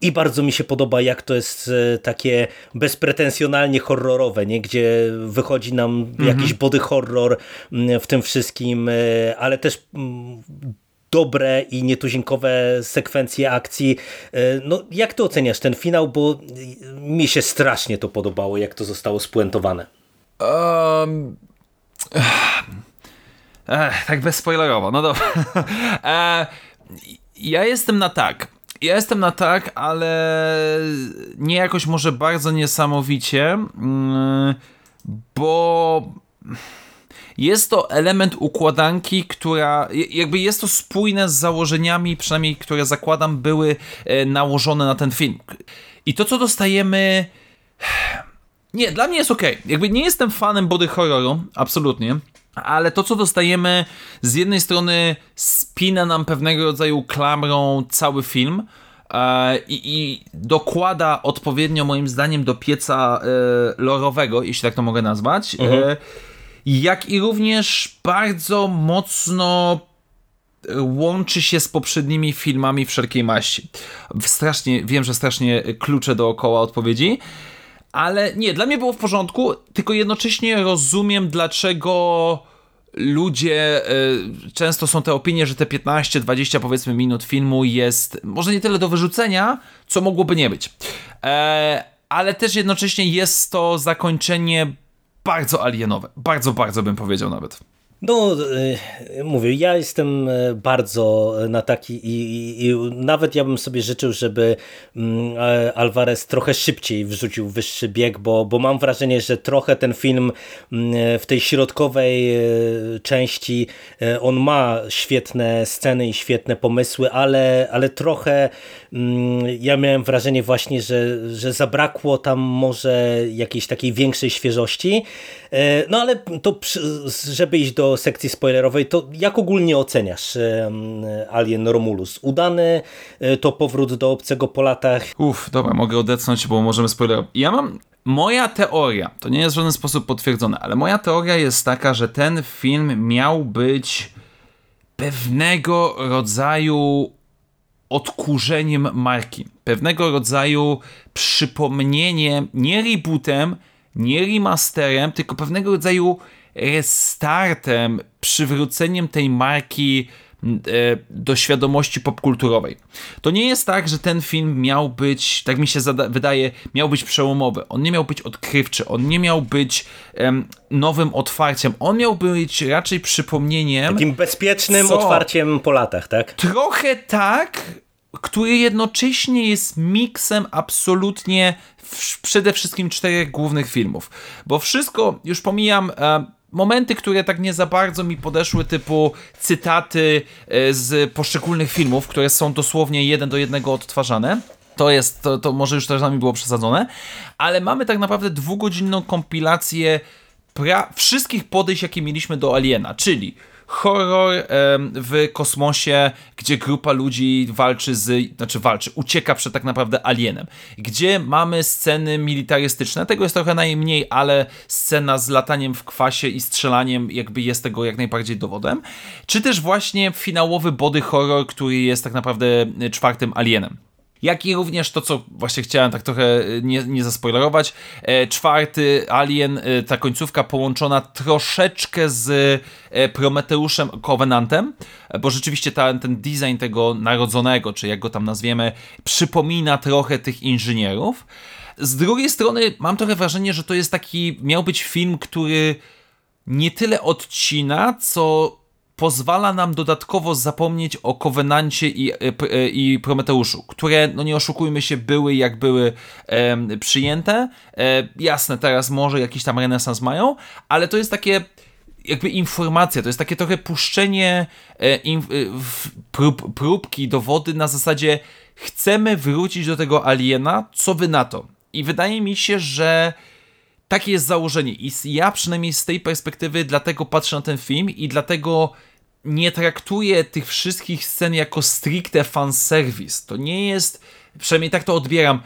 I bardzo mi się podoba, jak to jest e, takie bezpretensjonalnie horrorowe, nie? gdzie wychodzi nam mhm. jakiś body horror mm, w tym wszystkim, e, ale też mm, dobre i nietuzinkowe sekwencje akcji. E, no, jak ty oceniasz ten finał, bo mi się strasznie to podobało, jak to zostało spuentowane. Um, ech, tak bezspoilerowo, no dobra. e, ja jestem na tak. Ja jestem na tak, ale nie jakoś może bardzo niesamowicie, mm, bo jest to element układanki, która jakby jest to spójne z założeniami, przynajmniej które zakładam były e, nałożone na ten film. I to, co dostajemy. Nie, dla mnie jest ok. Jakby nie jestem fanem body horroru, absolutnie ale to, co dostajemy, z jednej strony spina nam pewnego rodzaju klamrą cały film. E, I, i, dokłada odpowiednio, moim zdaniem, do pieca e, lorowego, jeśli tak to mogę nazwać. E, mhm. jak i również bardzo mocno łączy się z poprzednimi filmami wszelkiej maści. Strasznie, wiem, że strasznie klucze dookoła odpowiedzi, ale nie, dla mnie było w porządku, tylko jednocześnie rozumiem, dlaczego ludzie, y, często są te opinie, że te 15-20 powiedzmy minut filmu jest może nie tyle do wyrzucenia, co mogłoby nie być. E, ale też jednocześnie jest to zakończenie bardzo alienowe. Bardzo, bardzo bym powiedział nawet. No, y, mówię, ja jestem y, bardzo na taki i, i, i, nawet ja bym sobie życzył, żeby mm, Alvarez trochę szybciej wrzucił wyższy bieg, bo, bo mam wrażenie, że trochę ten film mm, w tej środkowej części on ma świetne sceny i świetne pomysły, ale, ale trochę ja miałem wrażenie właśnie, że, że zabrakło tam może jakiejś takiej większej świeżości. No ale to, żeby iść do sekcji spoilerowej, to jak ogólnie oceniasz Alien Romulus? Udany e, to powrót do obcego po latach? Uff, dobra, mogę odetchnąć, bo możemy spoilerować. Ja mam Moja teoria, to nie jest w żaden sposób potwierdzone, ale moja teoria jest taka, że ten film miał być pewnego rodzaju odkurzeniem marki, pewnego rodzaju przypomnieniem, nie rebootem, nie remasterem, tylko pewnego rodzaju restartem, przywróceniem tej marki do świadomości popkulturowej. To nie jest tak, że ten film miał być, tak mi się wydaje, miał być przełomowy. On nie miał być odkrywczy, on nie miał być um, nowym otwarciem. On miał być raczej przypomnieniem. Takim bezpiecznym co? otwarciem po latach, tak? Trochę tak, który jednocześnie jest miksem absolutnie przede wszystkim czterech głównych filmów. Bo wszystko, już pomijam. E, momenty, które tak nie za bardzo mi podeszły, typu cytaty e, z poszczególnych filmów, które są dosłownie jeden do jednego odtwarzane. To jest, to, to może już czasami było przesadzone, ale mamy tak naprawdę dwugodzinną kompilację pra- wszystkich podejść, jakie mieliśmy do Aliena, czyli horror w kosmosie, gdzie grupa ludzi walczy z, znaczy walczy, ucieka przed tak naprawdę alienem, gdzie mamy sceny militarystyczne, tego jest trochę najmniej, ale scena z lataniem w kwasie i strzelaniem jakby jest tego jak najbardziej dowodem, czy też właśnie finałowy body horror, który jest tak naprawdę czwartym alienem jak i również to, co właśnie chciałem tak trochę e, nie, nie zaspoilerować. E, czwarty Alien, e, ta końcówka połączona troszeczkę z Prometeuszem Covenantem, bo rzeczywiście ta, ten design tego narodzonego, czy jak go tam nazwiemy, przypomina trochę tych inżynierów. Z drugiej strony mam trochę wrażenie, że to jest taki, miał być film, który nie tyle odcina, co pozwala nam dodatkowo zapomnieć o Kowenancie i, e, e, i Prometeuszu, które, no nie oszukujmy się, były jak były e, przyjęte. E, jasne, teraz może jakiś tam renesans mają, ale to jest takie jakby informacja, to jest takie trochę puszczenie e, in, prób, próbki do wody na zasadzie chcemy wrócić do tego aliena, co wy na to? I wydaje mi się, że takie jest założenie. I ja przynajmniej z tej perspektywy dlatego patrzę na ten film i dlatego nie traktuje tych wszystkich scen jako stricte fanserwis. To nie jest, przynajmniej tak to odbieram,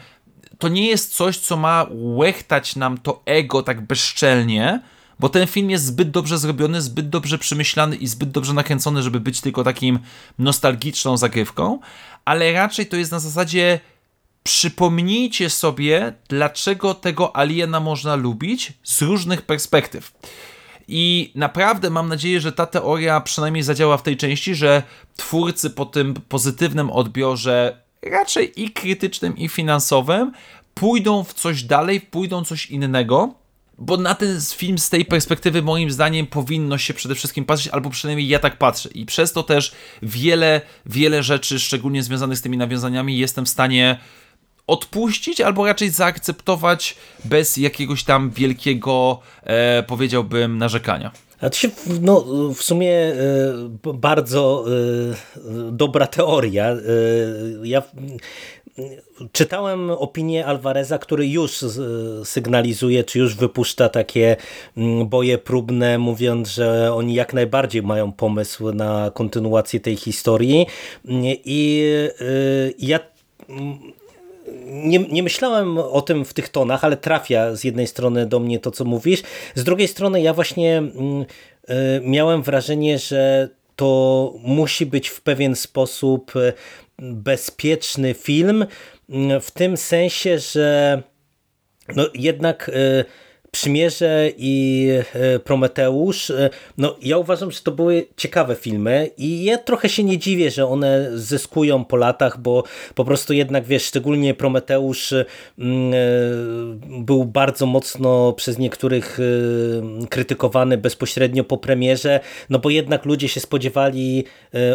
to nie jest coś, co ma łechtać nam to ego tak bezczelnie, bo ten film jest zbyt dobrze zrobiony, zbyt dobrze przemyślany i zbyt dobrze nakręcony, żeby być tylko takim nostalgiczną zagrywką, ale raczej to jest na zasadzie przypomnijcie sobie, dlaczego tego aliena można lubić z różnych perspektyw. I naprawdę mam nadzieję, że ta teoria przynajmniej zadziała w tej części, że twórcy po tym pozytywnym odbiorze, raczej i krytycznym, i finansowym, pójdą w coś dalej, pójdą coś innego. Bo na ten film z tej perspektywy, moim zdaniem, powinno się przede wszystkim patrzeć, albo przynajmniej ja tak patrzę. I przez to też wiele, wiele rzeczy, szczególnie związanych z tymi nawiązaniami, jestem w stanie odpuścić, albo raczej zaakceptować bez jakiegoś tam wielkiego, e, powiedziałbym, narzekania. A to się, no, w sumie e, bardzo e, dobra teoria. E, ja czytałem opinię Alvareza, który już sygnalizuje, czy już wypuszcza takie boje próbne, mówiąc, że oni jak najbardziej mają pomysł na kontynuację tej historii. I ja nie, nie myślałem o tym w tych tonach, ale trafia z jednej strony do mnie to, co mówisz. Z drugiej strony ja właśnie mm, e, miałem wrażenie, że to musi być w pewien sposób e, bezpieczny film, mm, w tym sensie, że no jednak e, Przymierze i e, Prometeusz, e, no ja uważam, że to były ciekawe filmy i ja trochę się nie dziwię, że one zyskują po latach, bo po prostu jednak wiesz, szczególnie Prometeusz mm, e, był bardzo mocno przez niektórych krytykowany bezpośrednio po premierze, no bo jednak ludzie się spodziewali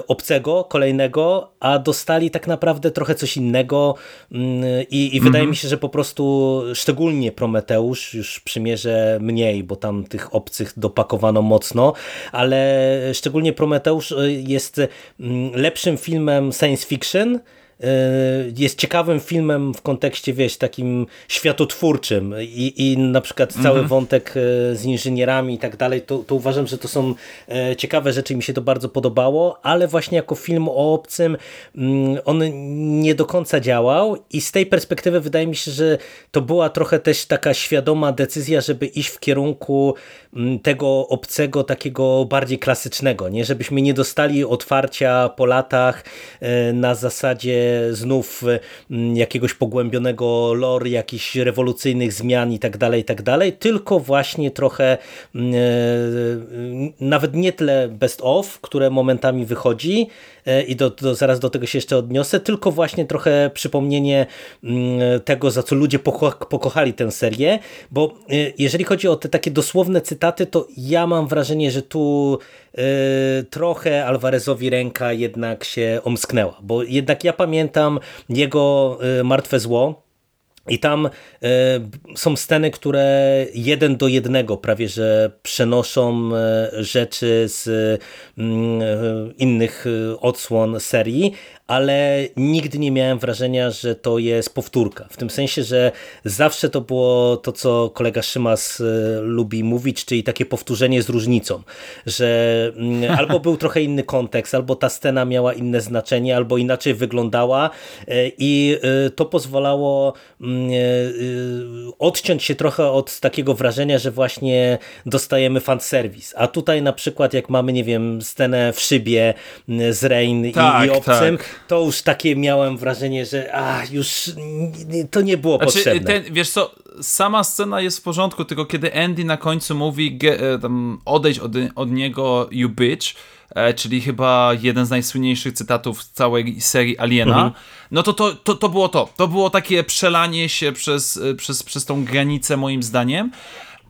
obcego, kolejnego, a dostali tak naprawdę trochę coś innego mm, i, i wydaje mhm. mi się, że po prostu szczególnie Prometeusz już Przymierze mierze mniej, bo tam tych obcych dopakowano mocno, ale szczególnie Prometeusz y, jest mm, lepszym filmem science fiction, jest ciekawym filmem w kontekście, wiesz, takim światotwórczym i, i na przykład cały mhm. wątek y, z inżynierami i tak dalej, to, to uważam, że to są y, ciekawe rzeczy i mi się to bardzo podobało, ale właśnie jako film o obcym mm, on nie do końca działał i z tej perspektywy wydaje mi się, że to była trochę też taka świadoma decyzja, żeby iść w kierunku mm, tego obcego takiego bardziej klasycznego, nie? Żebyśmy nie dostali otwarcia po latach na zasadzie znów mm, jakiegoś pogłębionego lore, jakichś rewolucyjnych zmian i tak dalej, i tak dalej, tylko właśnie trochę e, nawet nie tyle best of, które momentami wychodzi e, i do, do, zaraz do tego się jeszcze odniosę, tylko właśnie trochę przypomnienie tego, za co ludzie poko pokochali tę serię, bo e, jeżeli chodzi o te takie dosłowne cytaty, to ja mam wrażenie, że tu trochę Alvarezowi ręka jednak się omsknęła, bo jednak ja pamiętam jego Martwe Zło, I tam y, są sceny, które jeden do jednego prawie, że przenoszą y, rzeczy z y, innych odsłon serii, ale nigdy nie miałem wrażenia, że to jest powtórka. W tym sensie, że zawsze to było to, co kolega Szymas e, lubi mówić, czyli takie powtórzenie z różnicą, że mm, albo był trochę inny kontekst, albo ta scena miała inne znaczenie, albo inaczej wyglądała e, i e, to pozwalało mm, odciąć się trochę od takiego wrażenia, że właśnie dostajemy fanserwis. A tutaj na przykład jak mamy, nie wiem, scenę w szybie z Rain tak, i, i Obcym, tak to już takie miałem wrażenie, że a, już to nie było znaczy, potrzebne. Ten, wiesz co, sama scena jest w porządku, tylko kiedy Andy na końcu mówi ge, e, tam, odejdź od, od niego you bitch, e, czyli chyba jeden z najsłynniejszych cytatów z całej serii Aliena, mhm. no to, to, to, to było to. To było takie przelanie się przez, e, przez, przez tą granicę moim zdaniem.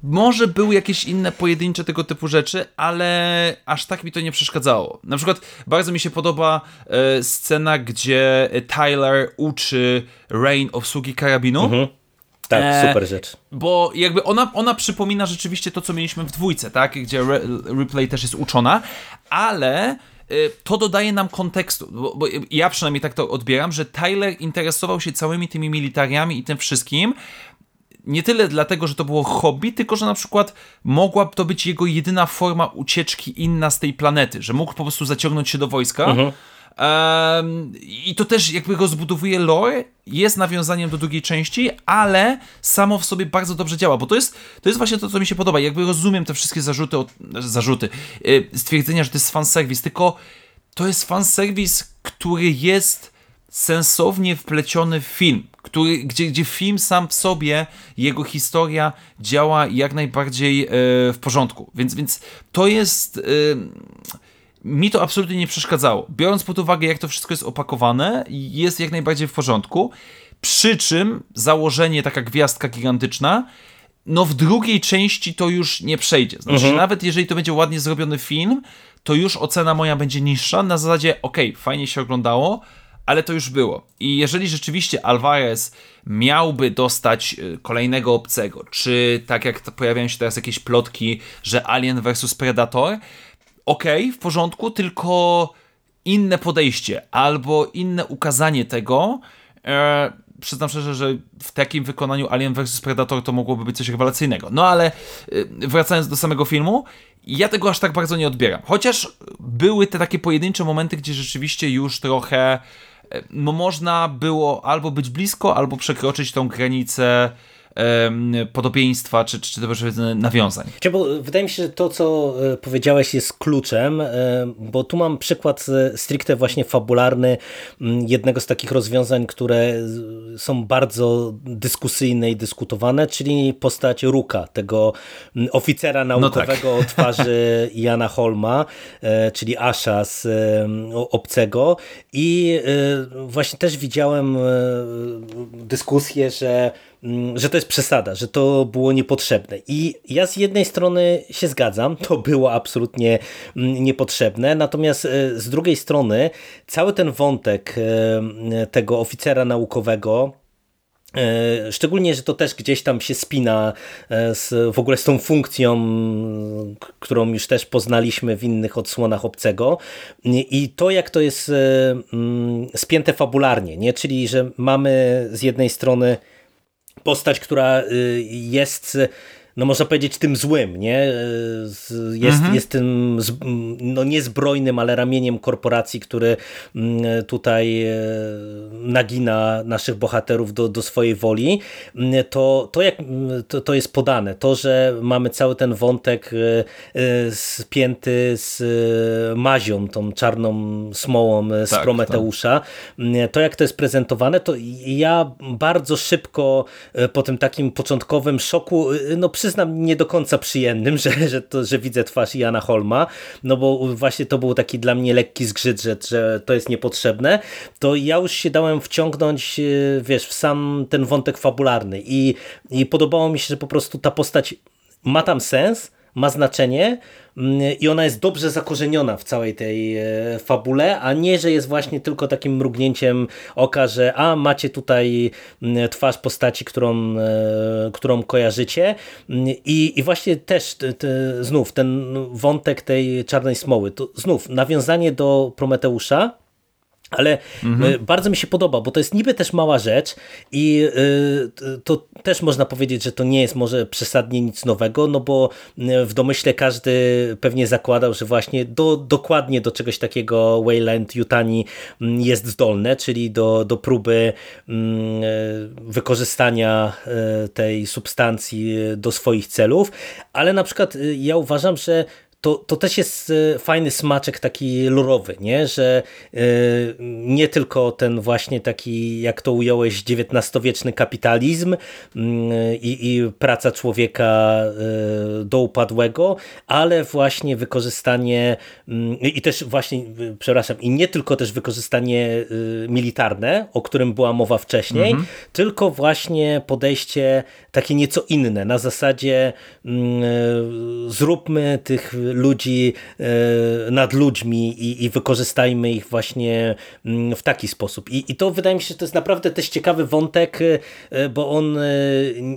Może były jakieś inne pojedyncze tego typu rzeczy, ale aż tak mi to nie przeszkadzało. Na przykład bardzo mi się podoba e, scena, gdzie Tyler uczy Rain obsługi karabinu. Mhm. Tak, e, super rzecz. Bo jakby ona, ona przypomina rzeczywiście to, co mieliśmy w dwójce, tak? Gdzie Re Replay też jest uczona, ale e, to dodaje nam kontekstu, bo, bo, ja przynajmniej tak to odbieram, że Tyler interesował się całymi tymi militariami i tym wszystkim, nie tyle dlatego, że to było hobby, tylko że na przykład mogła to być jego jedyna forma ucieczki inna z tej planety, że mógł po prostu zaciągnąć się do wojska. Mhm. Um, I to też jakby rozbudowuje lore, jest nawiązaniem do drugiej części, ale samo w sobie bardzo dobrze działa, bo to jest, to jest właśnie to, co mi się podoba. Jakby rozumiem te wszystkie zarzuty, zarzuty yy, stwierdzenia, że to jest fanserwis, tylko to jest fanserwis, który jest sensownie wpleciony w film, który, gdzie, gdzie film sam w sobie, jego historia działa jak najbardziej e, w porządku. Więc, więc to jest. E, mi to absolutnie nie przeszkadzało. Biorąc pod uwagę, jak to wszystko jest opakowane, jest jak najbardziej w porządku. Przy czym założenie, taka gwiazdka gigantyczna, no w drugiej części to już nie przejdzie. Znaczy, mhm. nawet jeżeli to będzie ładnie zrobiony film, to już ocena moja będzie niższa na zasadzie, ok, fajnie się oglądało, ale to już było. I jeżeli rzeczywiście Alvarez miałby dostać y, kolejnego obcego, czy tak jak pojawiają się teraz jakieś plotki, że Alien vs Predator, okej, okay, w porządku, tylko inne podejście albo inne ukazanie tego. E, przyznam szczerze, że w takim wykonaniu Alien vs Predator to mogłoby być coś rewelacyjnego. No ale y, wracając do samego filmu, ja tego aż tak bardzo nie odbieram. Chociaż były te takie pojedyncze momenty, gdzie rzeczywiście już trochę no można było albo być blisko, albo przekroczyć tą granicę podobieństwa, czy, czy, czy też nawiązań. Bo wydaje mi się, że to, co e, powiedziałeś jest kluczem, e, bo tu mam przykład e, stricte właśnie fabularny jednego z takich rozwiązań, które są bardzo dyskusyjne i dyskutowane, czyli postać Ruka, tego oficera naukowego no tak. o twarzy Jana Holma, czyli Asha z Obcego i właśnie też widziałem dyskusję, że że to jest przesada, że to było niepotrzebne. I ja z jednej strony się zgadzam, to było absolutnie mm, niepotrzebne, natomiast e, z drugiej strony cały ten wątek e, tego oficera naukowego, e, Szczególnie, że to też gdzieś tam się spina z, w ogóle z tą funkcją, którą już też poznaliśmy w innych odsłonach obcego. I to, jak to jest mm, spięte fabularnie, nie? czyli że mamy z jednej strony postać, która y, jest no można powiedzieć tym złym, nie? Jest, mhm. jest tym no niezbrojnym, ale ramieniem korporacji, który tutaj e, nagina naszych bohaterów do, do swojej woli, to, to jak to, to jest podane, to, że mamy cały ten wątek e, e, spięty z mazią, tą czarną smołą z tak, Prometeusza, tak. To jak to jest prezentowane, to ja bardzo szybko po tym takim początkowym szoku, no przyznam, nie do końca przyjemnym, że, że, to, że widzę twarz Jana Holma, no bo właśnie to był taki dla mnie lekki zgrzyt, że, że to jest niepotrzebne, to ja już się dałem wciągnąć, e, wiesz, w sam ten wątek fabularny i, i podobało mi się, że po prostu ta postać ma tam sens, ma znaczenie mm, i ona jest dobrze zakorzeniona w całej tej e, fabule, a nie, że jest właśnie tylko takim mrugnięciem oka, że a macie tutaj mm, twarz postaci, którą, e, którą kojarzycie. Mm, i, i właśnie też te, znów ten wątek tej czarnej smoły, to znów nawiązanie do Prometeusza, ale mhm. bardzo mi się podoba, bo to jest niby też mała rzecz i y, to też można powiedzieć, że to nie jest może przesadnie nic nowego, no bo y, w domyśle każdy pewnie zakładał, że właśnie do, dokładnie do czegoś takiego Wayland Yutani mm, jest zdolne, czyli do, do próby mm, y, wykorzystania tej substancji do swoich celów, ale na przykład ja uważam, że to, to też jest e, fajny smaczek taki lurowy, nie? że e, nie tylko ten właśnie taki, jak to ująłeś, XIX-wieczny kapitalizm mm, i, i praca człowieka e, do upadłego, ale właśnie wykorzystanie mm, i też właśnie, przepraszam, i nie tylko też wykorzystanie militarne, o którym była mowa wcześniej, mhm. tylko właśnie podejście takie nieco inne, na zasadzie mm, zróbmy tych ludzi e, nad ludźmi i, i wykorzystajmy ich właśnie mm, w taki sposób. I, I to wydaje mi się, że to jest naprawdę też ciekawy wątek, e, bo on e,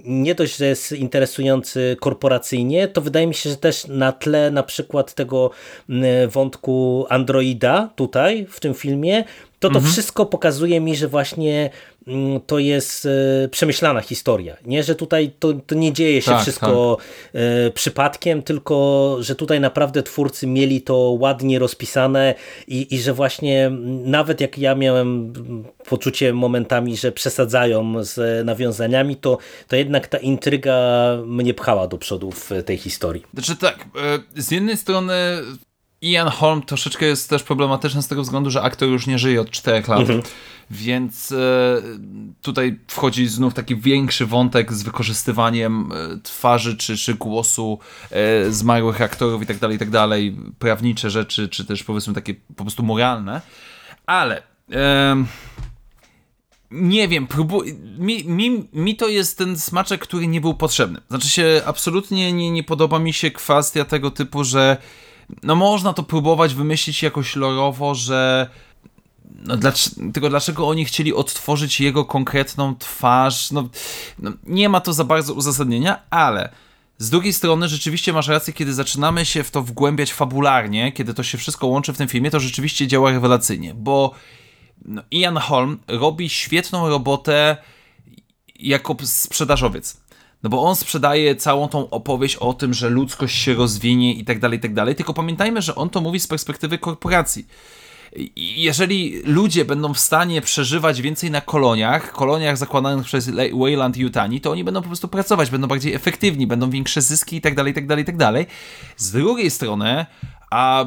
nie dość, że jest interesujący korporacyjnie, to wydaje mi się, że też na tle na przykład tego mm, wątku Androida tutaj w tym filmie, to to mhm. wszystko pokazuje mi, że właśnie mm, to jest e, przemyślana historia. Nie, że tutaj to, to nie dzieje się tak, wszystko tak. przypadkiem, tylko że tutaj naprawdę twórcy mieli to ładnie rozpisane i, i że właśnie nawet jak ja miałem poczucie momentami, że przesadzają z nawiązaniami, to, to jednak ta intryga mnie pchała do przodu w tej historii. Znaczy tak, e, z jednej strony Ian Holm troszeczkę jest też problematyczny z tego względu, że aktor już nie żyje od 4 lat. Mhm. Więc e, tutaj wchodzi znów taki większy wątek z wykorzystywaniem e, twarzy czy, czy głosu e, zmarłych aktorów i tak dalej, i tak dalej, prawnicze rzeczy, czy też powiedzmy takie po prostu moralne. Ale nie wiem, próbuj, mi, mi, mi to jest ten smaczek, który nie był potrzebny. Znaczy się, absolutnie nie, nie podoba mi się kwestia tego typu, że no można to próbować wymyślić jakoś lorowo, że no dlaczego, tylko dlaczego oni chcieli odtworzyć jego konkretną twarz, no, no, nie ma to za bardzo uzasadnienia, ale z drugiej strony rzeczywiście masz rację, kiedy zaczynamy się w to wgłębiać fabularnie, kiedy to się wszystko łączy w tym filmie, to rzeczywiście działa rewelacyjnie, bo no, Ian Holm robi świetną robotę jako sprzedażowiec. No bo on sprzedaje całą tą opowieść o tym, że ludzkość się rozwinie i tak dalej, i tak dalej. Tylko pamiętajmy, że on to mówi z perspektywy korporacji. Jeżeli ludzie będą w stanie przeżywać więcej na koloniach, koloniach zakładanych przez Wayland Yutani, to oni będą po prostu pracować, będą bardziej efektywni, będą większe zyski i tak dalej, i tak dalej, i tak dalej. Z drugiej strony, a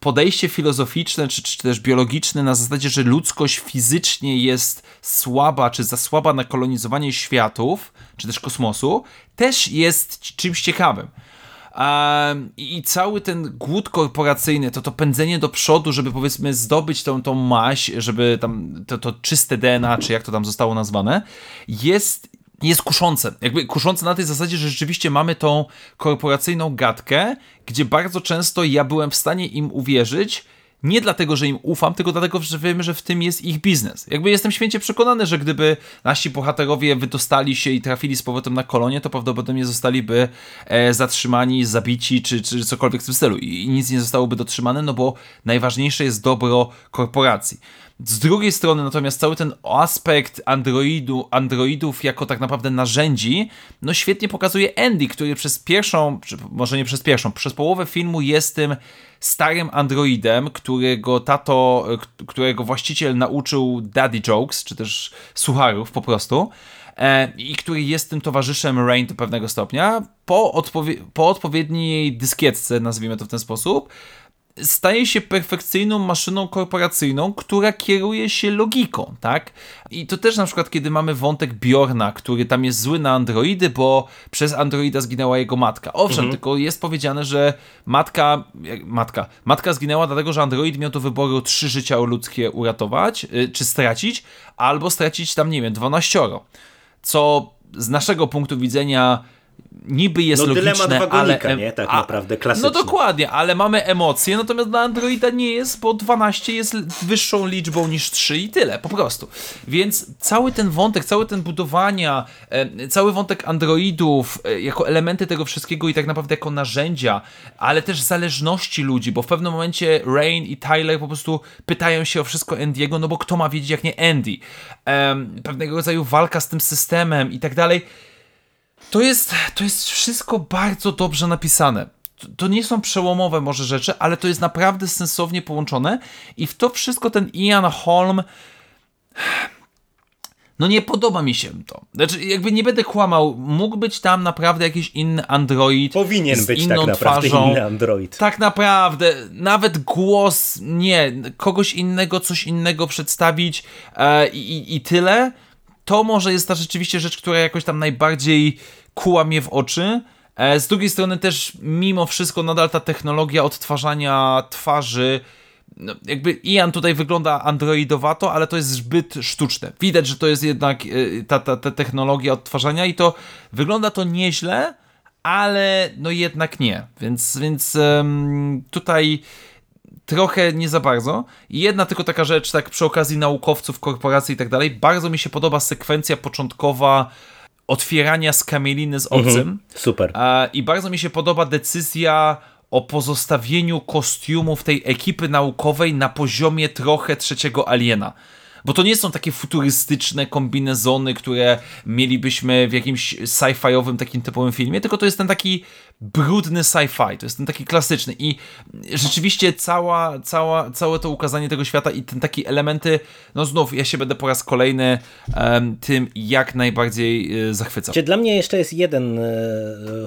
podejście filozoficzne, czy, czy też biologiczne na zasadzie, że ludzkość fizycznie jest słaba, czy za słaba na kolonizowanie światów, czy też kosmosu, też jest czymś ciekawym. I cały ten głód korporacyjny, to to pędzenie do przodu, żeby powiedzmy zdobyć tą, tą maść, żeby tam to, to czyste DNA, czy jak to tam zostało nazwane, jest jest kuszące. Jakby kuszące na tej zasadzie, że rzeczywiście mamy tą korporacyjną gadkę, gdzie bardzo często ja byłem w stanie im uwierzyć, nie dlatego, że im ufam, tylko dlatego, że wiemy, że w tym jest ich biznes. Jakby jestem święcie przekonany, że gdyby nasi bohaterowie wydostali się i trafili z powrotem na kolonię, to prawdopodobnie zostaliby e, zatrzymani, zabici, czy, czy cokolwiek w tym stylu. I nic nie zostałoby dotrzymane, no bo najważniejsze jest dobro korporacji. Z drugiej strony natomiast cały ten aspekt Androidu, Androidów jako tak naprawdę narzędzi, no świetnie pokazuje Andy, który przez pierwszą, czy może nie przez pierwszą, przez połowę filmu jest tym starym androidem, którego tato, którego właściciel nauczył daddy jokes, czy też sucharów po prostu, e, i który jest tym towarzyszem Rain do pewnego stopnia, po, odpowie po odpowiedniej dyskietce, nazwijmy to w ten sposób, staje się perfekcyjną maszyną korporacyjną, która kieruje się logiką, tak? I to też na przykład, kiedy mamy wątek Bjorna, który tam jest zły na androidy, bo przez androida zginęła jego matka. Owszem, mhm. tylko jest powiedziane, że matka, matka, matka zginęła dlatego, że android miał do wyboru trzy życia ludzkie uratować, y, czy stracić, albo stracić tam, nie wiem, 12. Co z naszego punktu widzenia niby jest no, logiczne, wagonika, ale... nie? Tak a, naprawdę, klasycznie. No dokładnie, ale mamy emocje, natomiast dla Androida nie jest, bo 12 jest wyższą liczbą niż 3 i tyle, po prostu. Więc cały ten wątek, cały ten budowania, cały wątek Androidów e, jako elementy tego wszystkiego i tak naprawdę jako narzędzia, ale też zależności ludzi, bo w pewnym momencie Rain i Tyler po prostu pytają się o wszystko Andy'ego, no bo kto ma wiedzieć jak nie Andy. pewnego rodzaju walka z tym systemem i tak dalej to jest, to jest wszystko bardzo dobrze napisane. To, to nie są przełomowe może rzeczy, ale to jest naprawdę sensownie połączone i w to wszystko ten Ian Holm no nie podoba mi się to. Znaczy, jakby nie będę kłamał, mógł być tam naprawdę jakiś inny android. Powinien być inną tak naprawdę twarzą. inny android. Tak naprawdę, nawet głos, nie, kogoś innego, coś innego przedstawić e, i, i tyle. To może jest ta rzeczywiście rzecz, która jakoś tam najbardziej kuła mnie w oczy. E, z drugiej strony też mimo wszystko nadal ta technologia odtwarzania twarzy no, jakby Ian tutaj wygląda androidowato, ale to jest zbyt sztuczne. Widać, że to jest jednak e, ta, ta, ta technologia odtwarzania i to wygląda to nieźle, ale no jednak nie. Więc, więc um, tutaj trochę nie za bardzo. I jedna tylko taka rzecz, tak przy okazji naukowców, korporacji i tak dalej, bardzo mi się podoba sekwencja początkowa otwierania skamieliny z obcym. Mhm, super. I bardzo mi się podoba decyzja o pozostawieniu kostiumów tej ekipy naukowej na poziomie trochę trzeciego aliena. Bo to nie są takie futurystyczne kombinezony, które mielibyśmy w jakimś sci-fiowym takim typowym filmie, tylko to jest ten taki brudny sci-fi, to jest ten taki klasyczny i rzeczywiście cała, cała, całe to ukazanie tego świata i ten takie elementy, no znów ja się będę po raz kolejny um, tym jak najbardziej y, zachwycał. Dla mnie jeszcze jest jeden y,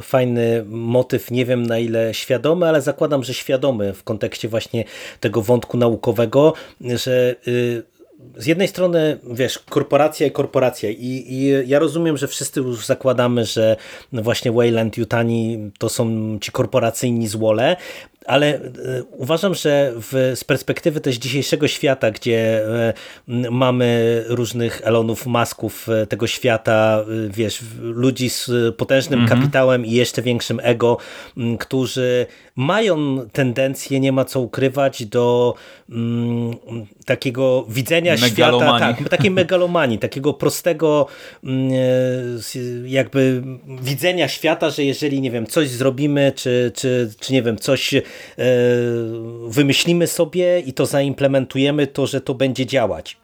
fajny motyw, nie wiem na ile świadomy, ale zakładam, że świadomy w kontekście właśnie tego wątku naukowego, że y, z jednej strony, wiesz, korporacja i korporacja i, i ja rozumiem, że wszyscy już zakładamy, że właśnie Wayland, Yutani to są ci korporacyjni złole, ale e, uważam, że w, z perspektywy też dzisiejszego świata, gdzie e, mamy różnych Elonów, Masków e, tego świata, wiesz, ludzi z potężnym mhm. kapitałem i jeszcze większym ego, którzy mają tendencję, nie ma co ukrywać, do mm, takiego widzenia świata, tak, takiej megalomanii, takiego prostego jakby widzenia świata, że jeżeli, nie wiem, coś zrobimy, czy, czy, czy nie wiem, coś wymyślimy sobie i to zaimplementujemy, to że to będzie działać.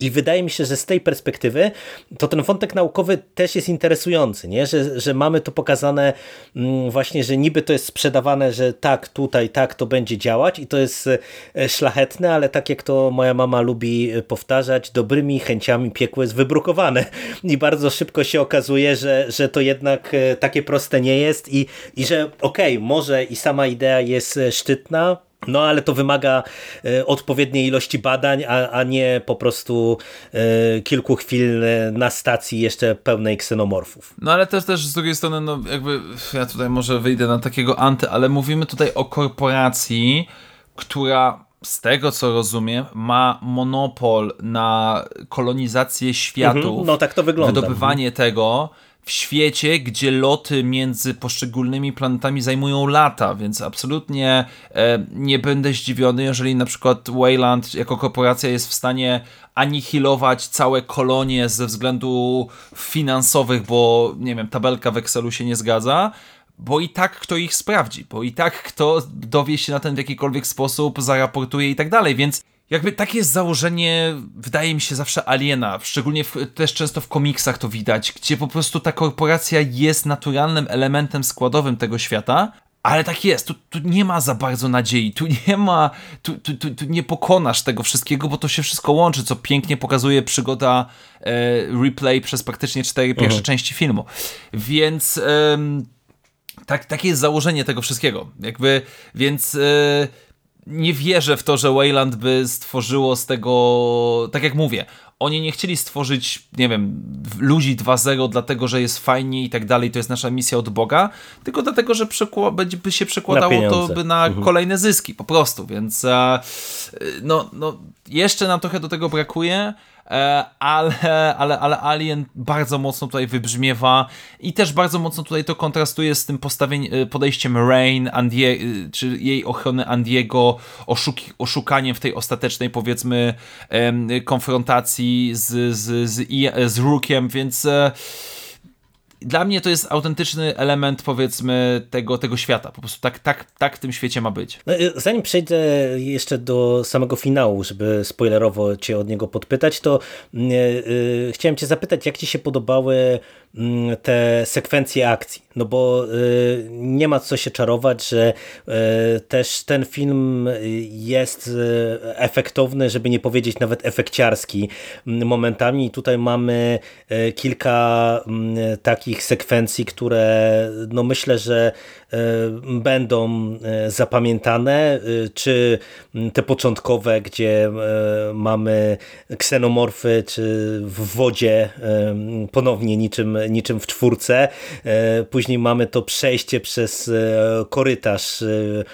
I wydaje mi się, że z tej perspektywy to ten wątek naukowy też jest interesujący, nie? Że, że mamy to pokazane mm, właśnie, że niby to jest sprzedawane, że tak, tutaj, tak to będzie działać i to jest e, szlachetne, ale tak jak to moja mama lubi powtarzać, dobrymi chęciami piekło jest wybrukowane i bardzo szybko się okazuje, że, że to jednak e, takie proste nie jest i, i że okej, okay, może i sama idea jest e, szczytna, no ale to wymaga e, odpowiedniej ilości badań, a, a nie po prostu e, kilku chwil na stacji jeszcze pełnej ksenomorfów. No ale też też z drugiej strony, no jakby ja tutaj może wyjdę na takiego anty, ale mówimy tutaj o korporacji, która z tego co rozumiem, ma monopol na kolonizację światów. Mhm, no tak to wygląda. Wydobywanie mhm. tego w świecie, gdzie loty między poszczególnymi planetami zajmują lata, więc absolutnie e, nie będę zdziwiony, jeżeli na przykład Wayland jako korporacja jest w stanie anihilować całe kolonie ze względów finansowych, bo nie wiem, tabelka w Excelu się nie zgadza, bo i tak kto ich sprawdzi, bo i tak kto dowie się na ten w jakikolwiek sposób, zaraportuje i tak dalej, więc jakby takie jest założenie, wydaje mi się, zawsze aliena, szczególnie w, też często w komiksach to widać, gdzie po prostu ta korporacja jest naturalnym elementem składowym tego świata, ale tak jest, tu, tu nie ma za bardzo nadziei, tu nie ma, tu, tu, tu, nie pokonasz tego wszystkiego, bo to się wszystko łączy, co pięknie pokazuje przygoda e, replay przez praktycznie cztery pierwsze mhm. części filmu. Więc e, tak, takie jest założenie tego wszystkiego. Jakby, więc... E, nie wierzę w to, że Wayland by stworzyło z tego, tak jak mówię, oni nie chcieli stworzyć, nie wiem, ludzi 2.0 dlatego, że jest fajnie i tak dalej, to jest nasza misja od Boga, tylko dlatego, że by się przekładało to by na mhm. kolejne zyski po prostu, więc e, no, no jeszcze nam trochę do tego brakuje, ale, ale, ale Alien bardzo mocno tutaj wybrzmiewa i też bardzo mocno tutaj to kontrastuje z tym podejściem Rain, Andie, czy jej ochrony Andiego, oszuki, oszukaniem w tej ostatecznej powiedzmy konfrontacji z, z, z, z Rookiem, więc dla mnie to jest autentyczny element, powiedzmy, tego, tego świata. Po prostu tak, tak, tak w tym świecie ma być. No, y, zanim przejdę jeszcze do samego finału, żeby spoilerowo cię od niego podpytać, to yy, yy, chciałem cię zapytać, jak ci się podobały Mm, te sekwencje akcji. No bo y, nie ma co się czarować, że y, też ten film jest y, efektowny, żeby nie powiedzieć nawet efekciarski mm, momentami. Tutaj mamy kilka mm, takich sekwencji, które no myślę, że będą zapamiętane, czy te początkowe, gdzie mamy ksenomorfy, czy w wodzie ponownie niczym niczym w czwórce. E, później mamy to przejście przez e, korytarz e,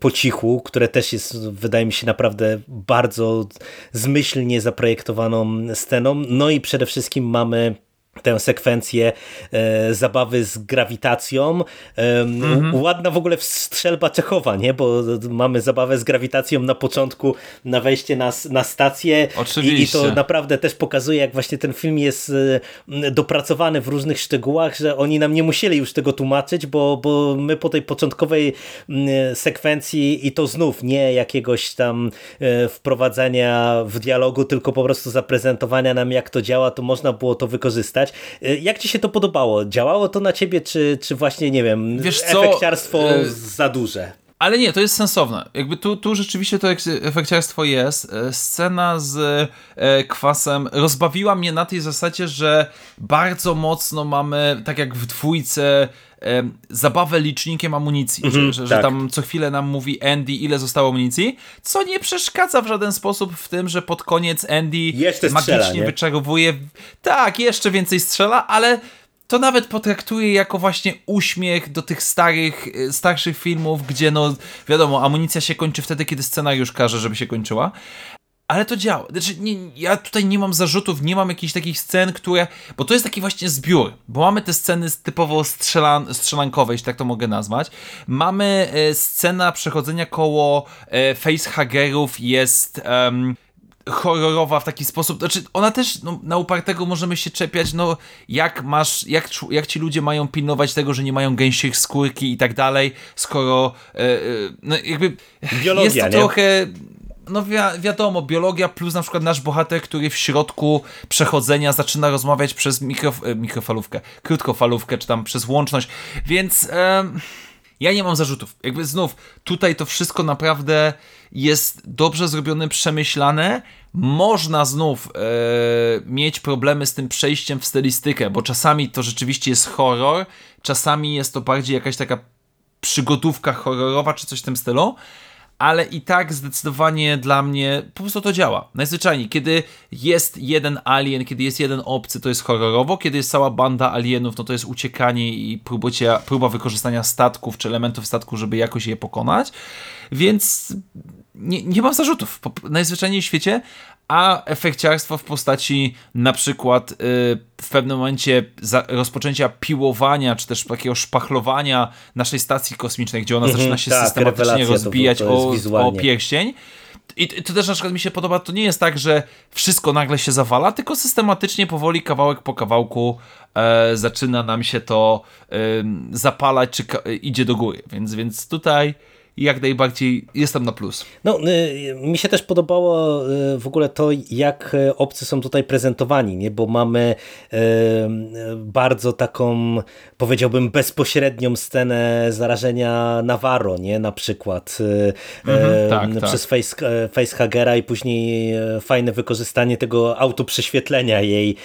po cichu, które też jest, wydaje mi się, naprawdę bardzo zmyślnie zaprojektowaną sceną. No i przede wszystkim mamy tę sekwencję e, zabawy z grawitacją. E, mhm. Ładna w ogóle strzelba Czechowa, nie? bo mamy zabawę z grawitacją na początku, na wejście na, na stację Oczywiście. I, i to naprawdę też pokazuje, jak właśnie ten film jest e, dopracowany w różnych szczegółach, że oni nam nie musieli już tego tłumaczyć, bo, bo my po tej początkowej sekwencji i to znów nie jakiegoś tam e, wprowadzenia w dialogu, tylko po prostu zaprezentowania nam, jak to działa, to można było to wykorzystać. Y, jak ci się to podobało? Działało to na ciebie, czy, czy właśnie, nie wiem, Wiesz co? efekciarstwo y, za duże? Ale nie, to jest sensowne. Jakby tu, tu rzeczywiście to efekciarstwo jest. E, scena z e, kwasem rozbawiła mnie na tej zasadzie, że bardzo mocno mamy, tak jak w dwójce, e, zabawę licznikiem amunicji, mm -hmm, że, że, tak. tam co chwilę nam mówi Andy, ile zostało amunicji, co nie przeszkadza w żaden sposób w tym, że pod koniec Andy jeszcze magicznie strzela, wyczarowuje. Tak, jeszcze więcej strzela, ale to nawet potraktuję jako właśnie uśmiech do tych starych, e, starszych filmów, gdzie no wiadomo, amunicja się kończy wtedy, kiedy scenariusz każe, żeby się kończyła. Ale to działa. Znaczy, nie, ja tutaj nie mam zarzutów, nie mam jakichś takich scen, które. Bo to jest taki właśnie zbiór. Bo mamy te sceny typowo strzelan, strzelankowe, jeśli tak to mogę nazwać. Mamy e, scena przechodzenia koło e, facehagerów, jest. Um, horrorowa w taki sposób, znaczy ona też no, na upartego możemy się czepiać, no jak masz, jak, jak ci ludzie mają pilnować tego, że nie mają gęsiych skórki i tak dalej, skoro e, e, no jakby Biologia, jest to nie? trochę no wi wiadomo, biologia plus na przykład nasz bohater, który w środku przechodzenia zaczyna rozmawiać przez mikrof e, mikrofalówkę, krótkofalówkę, czy tam przez łączność, więc ja nie mam zarzutów. Jakby znów, tutaj to wszystko naprawdę jest dobrze zrobione, przemyślane. Można znów e, mieć problemy z tym przejściem w stylistykę, bo czasami to rzeczywiście jest horror, czasami jest to bardziej jakaś taka przygodówka horrorowa, czy coś w tym stylu ale i tak zdecydowanie dla mnie po prostu to działa. Najzwyczajniej, kiedy jest jeden alien, kiedy jest jeden obcy, to jest horrorowo, kiedy jest cała banda alienów, no to jest uciekanie i próbucie, próba wykorzystania statków czy elementów statku, żeby jakoś je pokonać. Więc nie, nie mam zarzutów. Najzwyczajniej w świecie, a efekciarstwo w postaci na przykład y, w pewnym momencie rozpoczęcia piłowania, czy też takiego szpachlowania naszej stacji kosmicznej, gdzie ona mm -hmm, zaczyna się tak, systematycznie rozbijać to, to o, o pierścień. I to też na przykład mi się podoba, to nie jest tak, że wszystko nagle się zawala, tylko systematycznie, powoli, kawałek po kawałku e, zaczyna nam się to e, zapalać, czy idzie do góry. Więc, więc tutaj jak najbardziej jestem na plus. No, y, mi się też podobało y, w ogóle to, jak y, obcy są tutaj prezentowani, nie? bo mamy bardzo taką, powiedziałbym, bezpośrednią scenę zarażenia Navarro, nie? na przykład mhm, tak, tak, przez face, facehagera i później fajne wykorzystanie tego autoprześwietlenia jej.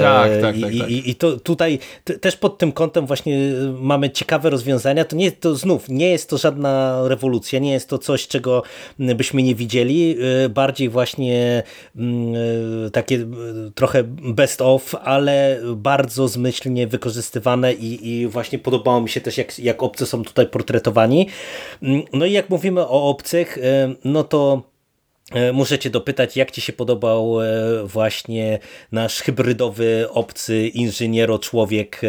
Tak, tak, tak. I, tak. i, i to tutaj też pod tym kątem właśnie mamy ciekawe rozwiązania. To nie to znów, nie jest to żadna rewolucja, nie jest to coś, czego byśmy nie widzieli, y, bardziej właśnie mm, y, takie y, trochę best of, ale bardzo zmyślnie wykorzystywane i, i właśnie podobało mi się też, jak, jak obcy są tutaj portretowani. Mm, no i jak mówimy o obcych, no to muszę cię dopytać, jak ci się podobał e, właśnie nasz hybrydowy, obcy inżyniero-człowiek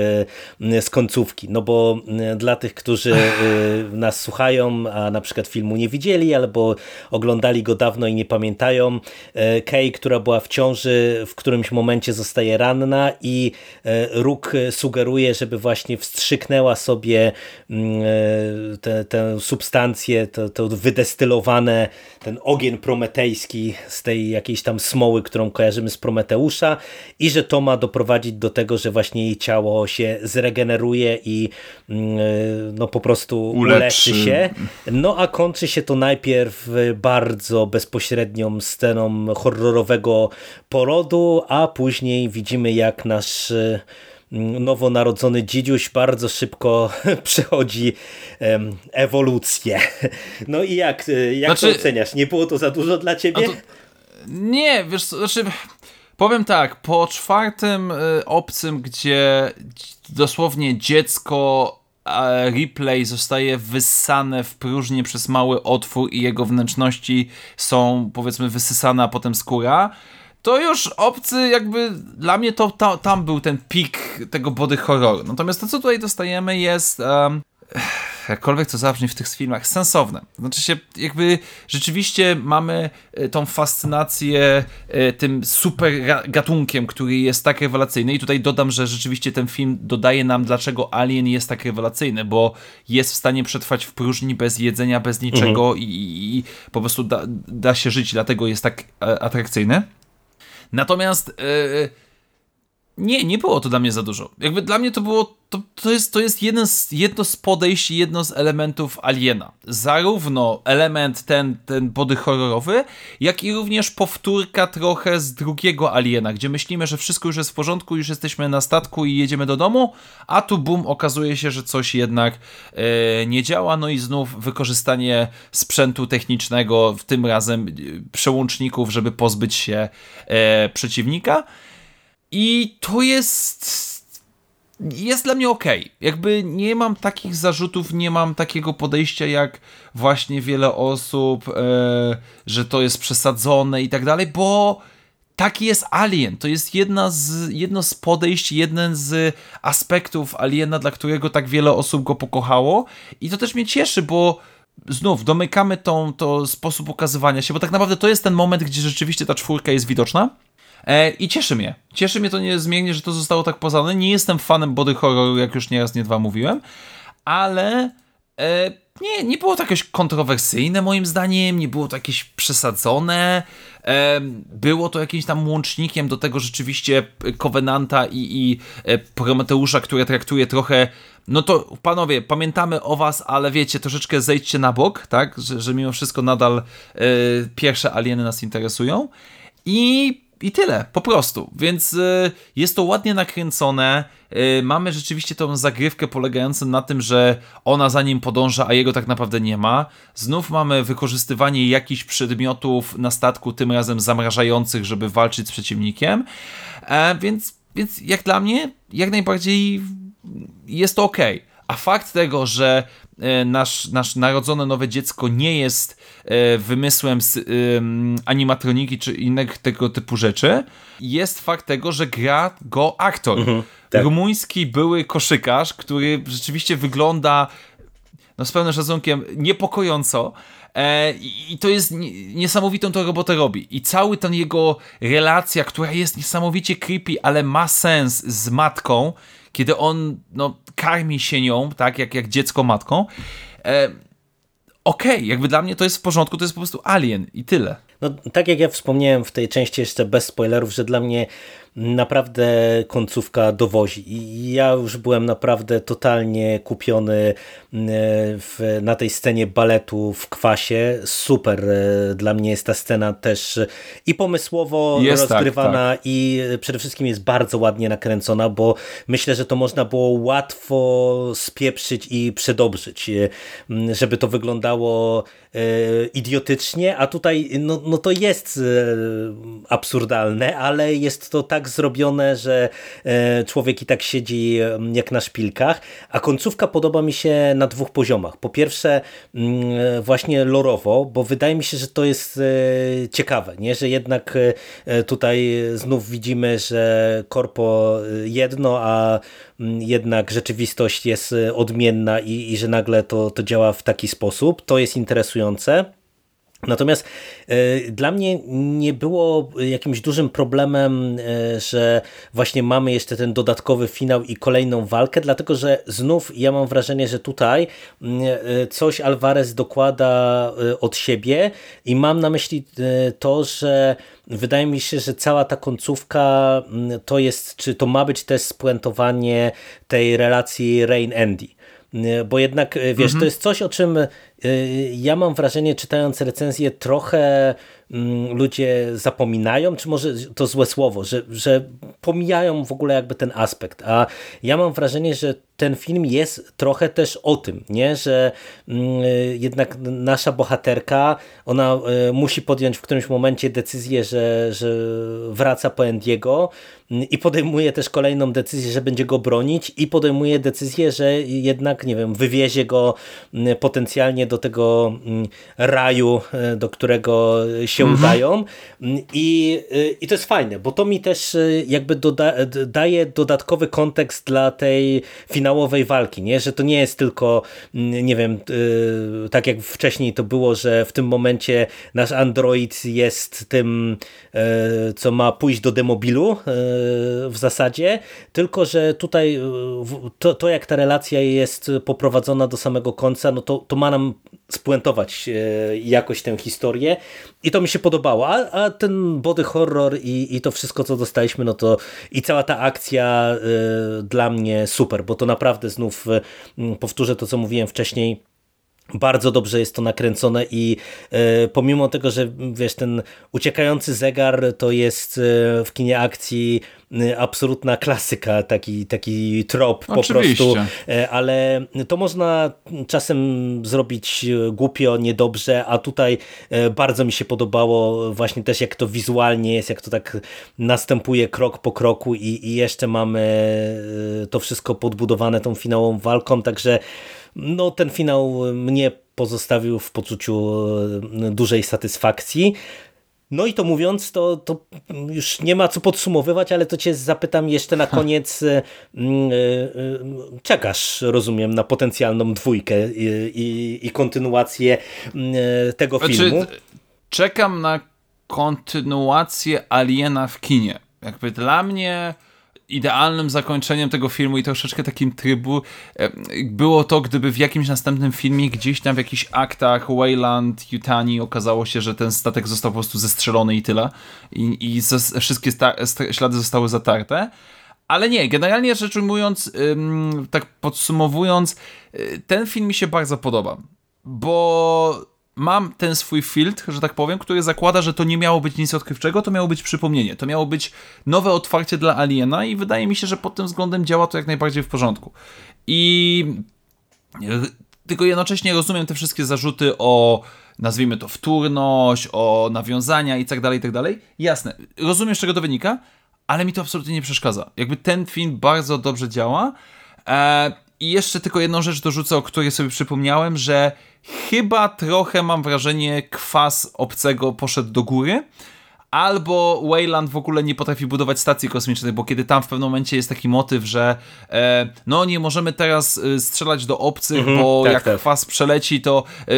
e, z końcówki? No bo dla tych, którzy nas słuchają, a na przykład filmu nie widzieli, albo oglądali go dawno i nie pamiętają, Kay, która była w ciąży, w którymś momencie zostaje ranna i Róg sugeruje, żeby właśnie wstrzyknęła sobie tę substancję, to, to wydestylowane, ten ogień prometeuszy prometejski z tej jakiejś tam smoły, którą kojarzymy z Prometeusza i że to ma doprowadzić do tego, że właśnie jej ciało się zregeneruje i mm, no po prostu uleczy, uleczy się. No a kończy się to najpierw bardzo bezpośrednią sceną horrorowego porodu, a później widzimy jak nasz nowonarodzony dzidziuś bardzo szybko przechodzi ewolucję. No i jak, e, jak znaczy, to oceniasz? Nie było to za dużo dla ciebie? To, nie, wiesz, znaczy powiem tak, po czwartym y, obcym, gdzie dosłownie dziecko replay zostaje wyssane w próżnię przez mały otwór i jego wnętrzności są powiedzmy wysysane, a potem skóra, to już obcy jakby dla mnie to ta, tam był ten pik tego body horroru. Natomiast to, co tutaj dostajemy jest um, jakkolwiek to zabrzmi w tych filmach, sensowne. Znaczy się jakby rzeczywiście mamy e, tą fascynację e, tym super gatunkiem, który jest tak rewelacyjny i tutaj dodam, że rzeczywiście ten film dodaje nam, dlaczego Alien jest tak rewelacyjny, bo jest w stanie przetrwać w próżni bez jedzenia, bez niczego mhm. i, i, po prostu da, da się żyć, dlatego jest tak e, atrakcyjny. Natomiast yy, nie, nie było to dla mnie za dużo. Jakby dla mnie to było, to, to, jest, to jest jeden z, jedno z podejść, jedno z elementów Aliena. Zarówno element ten, ten body horrorowy, jak i również powtórka trochę z drugiego Aliena, gdzie myślimy, że wszystko już jest w porządku, już jesteśmy na statku i jedziemy do domu, a tu bum, okazuje się, że coś jednak e, nie działa, no i znów wykorzystanie sprzętu technicznego, w tym razem e, przełączników, żeby pozbyć się e, przeciwnika. I to jest. Jest dla mnie ok. Jakby nie mam takich zarzutów, nie mam takiego podejścia jak właśnie wiele osób, e, że to jest przesadzone i tak dalej, bo taki jest Alien. To jest jedna z, jedno z podejść, jeden z aspektów Aliena, dla którego tak wiele osób go pokochało. I to też mnie cieszy, bo znów domykamy tą, to sposób okazywania się, bo tak naprawdę to jest ten moment, gdzie rzeczywiście ta czwórka jest widoczna. E, I cieszy mnie. Cieszy mnie to niezmiennie, że to zostało tak poznane. Nie jestem fanem body horroru, jak już nieraz, nie dwa mówiłem, ale e, nie, nie było to jakieś kontrowersyjne moim zdaniem, nie było to jakieś przesadzone. E, było to jakimś tam łącznikiem do tego rzeczywiście Covenanta i, i Prometeusza, które traktuje trochę no to panowie, pamiętamy o was, ale wiecie, troszeczkę zejdźcie na bok, tak, że, że mimo wszystko nadal pierwsze alieny nas interesują. I i tyle, po prostu. Więc y, jest to ładnie nakręcone. Y, mamy rzeczywiście tą zagrywkę polegającą na tym, że ona za nim podąża, a jego tak naprawdę nie ma. Znów mamy wykorzystywanie jakichś przedmiotów na statku, tym razem zamrażających, żeby walczyć z przeciwnikiem. E, więc, więc jak dla mnie, jak najbardziej jest to ok. A fakt tego, że e, nasz, nasz narodzone nowe dziecko nie jest wymysłem z animatroniki czy innych tego typu rzeczy, jest fakt tego, że gra go aktor. Mhm, tak. Rumuński były koszykarz, który rzeczywiście wygląda no z pełnym szacunkiem niepokojąco, e, i to jest niesamowitą to robotę robi. I cały ten jego relacja, która jest niesamowicie creepy, ale ma sens z matką, kiedy on no, karmi się nią, tak, jak, jak dziecko matką. Okej, okay, jakby dla mnie to jest w porządku, to jest po prostu Alien i tyle. No, tak jak ja wspomniałem w tej części jeszcze bez spoilerów, że dla mnie naprawdę końcówka dowozi. I ja już byłem naprawdę totalnie kupiony e, w, na tej scenie baletu w kwasie. Super e, dla mnie jest ta scena też i pomysłowo jest tak, rozgrywana tak, tak. i przede wszystkim jest bardzo ładnie nakręcona, bo myślę, że to można było łatwo spieprzyć i przedobrzyć, e, żeby to wyglądało idiotycznie, a tutaj no, no to jest absurdalne, ale jest to tak tak zrobione, że człowiek i tak siedzi jak na szpilkach, a końcówka podoba mi się na dwóch poziomach. Po pierwsze mm, właśnie lorowo, bo wydaje mi się, że to jest ciekawe, nie? że jednak tutaj znów widzimy, że korpo jedno, a mm, jednak rzeczywistość jest odmienna i, i że nagle to, to działa w taki sposób. To jest interesujące. Natomiast y, dla mnie nie było jakimś dużym problemem, y, że właśnie mamy jeszcze ten dodatkowy finał i kolejną walkę, dlatego że znów ja mam wrażenie, że tutaj y, coś Alvarez dokłada od siebie i mam na myśli to, że wydaje mi się, że cała ta końcówka to jest, czy to ma być też spuentowanie tej relacji Rain-Andy bo jednak, wiesz, mhm. to jest coś, o czym ja mam wrażenie, czytając recenzję, trochę mm, ludzie zapominają, czy może to złe słowo, że, że pomijają w ogóle jakby ten aspekt. A ja mam wrażenie, że ten film jest trochę też o tym, nie? że mm, jednak nasza bohaterka, ona e, musi podjąć w którymś momencie decyzję, że, że wraca po Endiego mm, i podejmuje też kolejną decyzję, że będzie go bronić i podejmuje decyzję, że jednak, nie wiem, wywiezie go potencjalnie do tego mm, raju, e, do którego się mhm. udają. Mm, I, e, I to jest fajne, bo to mi też e, jakby doda daje dodatkowy kontekst dla tej finałowej walki, nie? że to nie jest tylko, mm, nie wiem, tak jak wcześniej to było, że w tym momencie nasz android jest tym, co ma pójść do demobilu w zasadzie, tylko że tutaj to, to jak ta relacja jest poprowadzona do samego końca, no to, to ma nam spuentować e, jakoś tę historię. I to mi się podobało, a, a ten body horror i, i to wszystko co dostaliśmy, no to i cała ta akcja y, dla mnie super, bo to naprawdę znów y, powtórzę to co mówiłem wcześniej bardzo dobrze jest to nakręcone i e, pomimo tego, że wiesz, ten uciekający zegar to jest e, w kinie akcji e, absolutna klasyka, taki, taki trop Oczywiście. po prostu, ale to można czasem zrobić głupio, niedobrze, a tutaj bardzo mi się podobało właśnie też jak to wizualnie jest, jak to tak następuje krok po kroku i, i jeszcze mamy to wszystko podbudowane tą finałową walką, także no ten finał mnie pozostawił w poczuciu e, dużej satysfakcji. No i to mówiąc, to, to już nie ma co podsumowywać, ale to cię zapytam jeszcze na koniec. E, e, czekasz, rozumiem, na potencjalną dwójkę i, i, i kontynuację tego znaczy, filmu? Czekam na kontynuację Aliena w kinie. Jakby dla mnie idealnym zakończeniem tego filmu i troszeczkę takim trybu e, było to, gdyby w jakimś następnym filmie gdzieś tam w jakichś aktach Wayland, Yutani okazało się, że ten statek został po prostu zestrzelony i tyle i, i wszystkie ślady zostały zatarte. Ale nie, generalnie rzecz ujmując, tak podsumowując, y, ten film mi się bardzo podoba, bo mam ten swój filtr, że tak powiem, który zakłada, że to nie miało być nic odkrywczego, to miało być przypomnienie, to miało być nowe otwarcie dla Aliena i wydaje mi się, że pod tym względem działa to jak najbardziej w porządku. I tylko jednocześnie rozumiem te wszystkie zarzuty o nazwijmy to wtórność, o nawiązania i tak dalej, i tak dalej. Jasne, rozumiem z czego to wynika, ale mi to absolutnie nie przeszkadza. Jakby ten film bardzo dobrze działa. E, I jeszcze tylko jedną rzecz dorzucę, o której sobie przypomniałem, że chyba trochę mam wrażenie kwas obcego poszedł do góry. Albo Wayland w ogóle nie potrafi budować stacji kosmicznej, bo kiedy tam w pewnym momencie jest taki motyw, że e, no nie możemy teraz e, strzelać do obcych, -hmm, bo tak, jak tak. kwas przeleci, to e,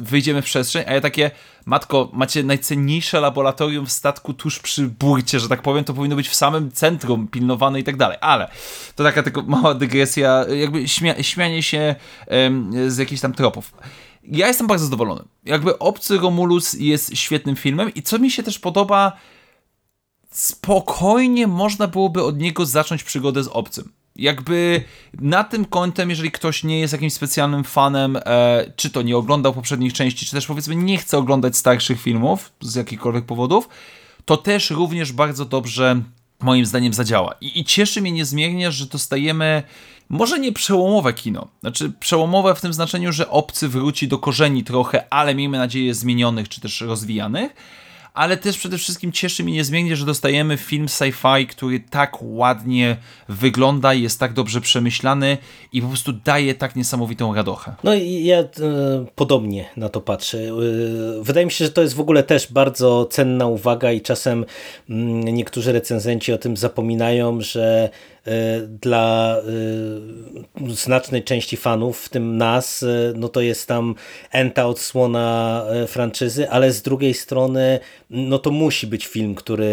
wyjdziemy w przestrzeń, a ja takie, matko, macie najcenniejsze laboratorium w statku tuż przy burcie, że tak powiem, to powinno być w samym centrum pilnowane i tak dalej, ale to taka tylko mała dygresja, jakby śmia śmianie się z jakichś tam tropów ja jestem bardzo zadowolony. Jakby Obcy Romulus jest świetnym filmem i co mi się też podoba, spokojnie można byłoby od niego zacząć przygodę z Obcym. Jakby na tym kątem, jeżeli ktoś nie jest jakimś specjalnym fanem, e, czy to nie oglądał poprzednich części, czy też powiedzmy nie chce oglądać starszych filmów z jakichkolwiek powodów, to też również bardzo dobrze moim zdaniem zadziała. I, I, cieszy mnie niezmiernie, że dostajemy może nie przełomowe kino. Znaczy przełomowe w tym znaczeniu, że obcy wróci do korzeni trochę, ale miejmy nadzieję zmienionych czy też rozwijanych. Ale też przede wszystkim cieszy mnie niezmiennie, że dostajemy film sci-fi, który tak ładnie wygląda, jest tak dobrze przemyślany i po prostu daje tak niesamowitą radochę. No i ja e, podobnie na to patrzę. E, wydaje mi się, że to jest w ogóle też bardzo cenna uwaga i czasem mm, niektórzy recenzenci o tym zapominają, że dla e, znacznej części fanów, w tym nas, e, no to jest tam enta odsłona franczyzy, ale z drugiej strony no to musi być film, który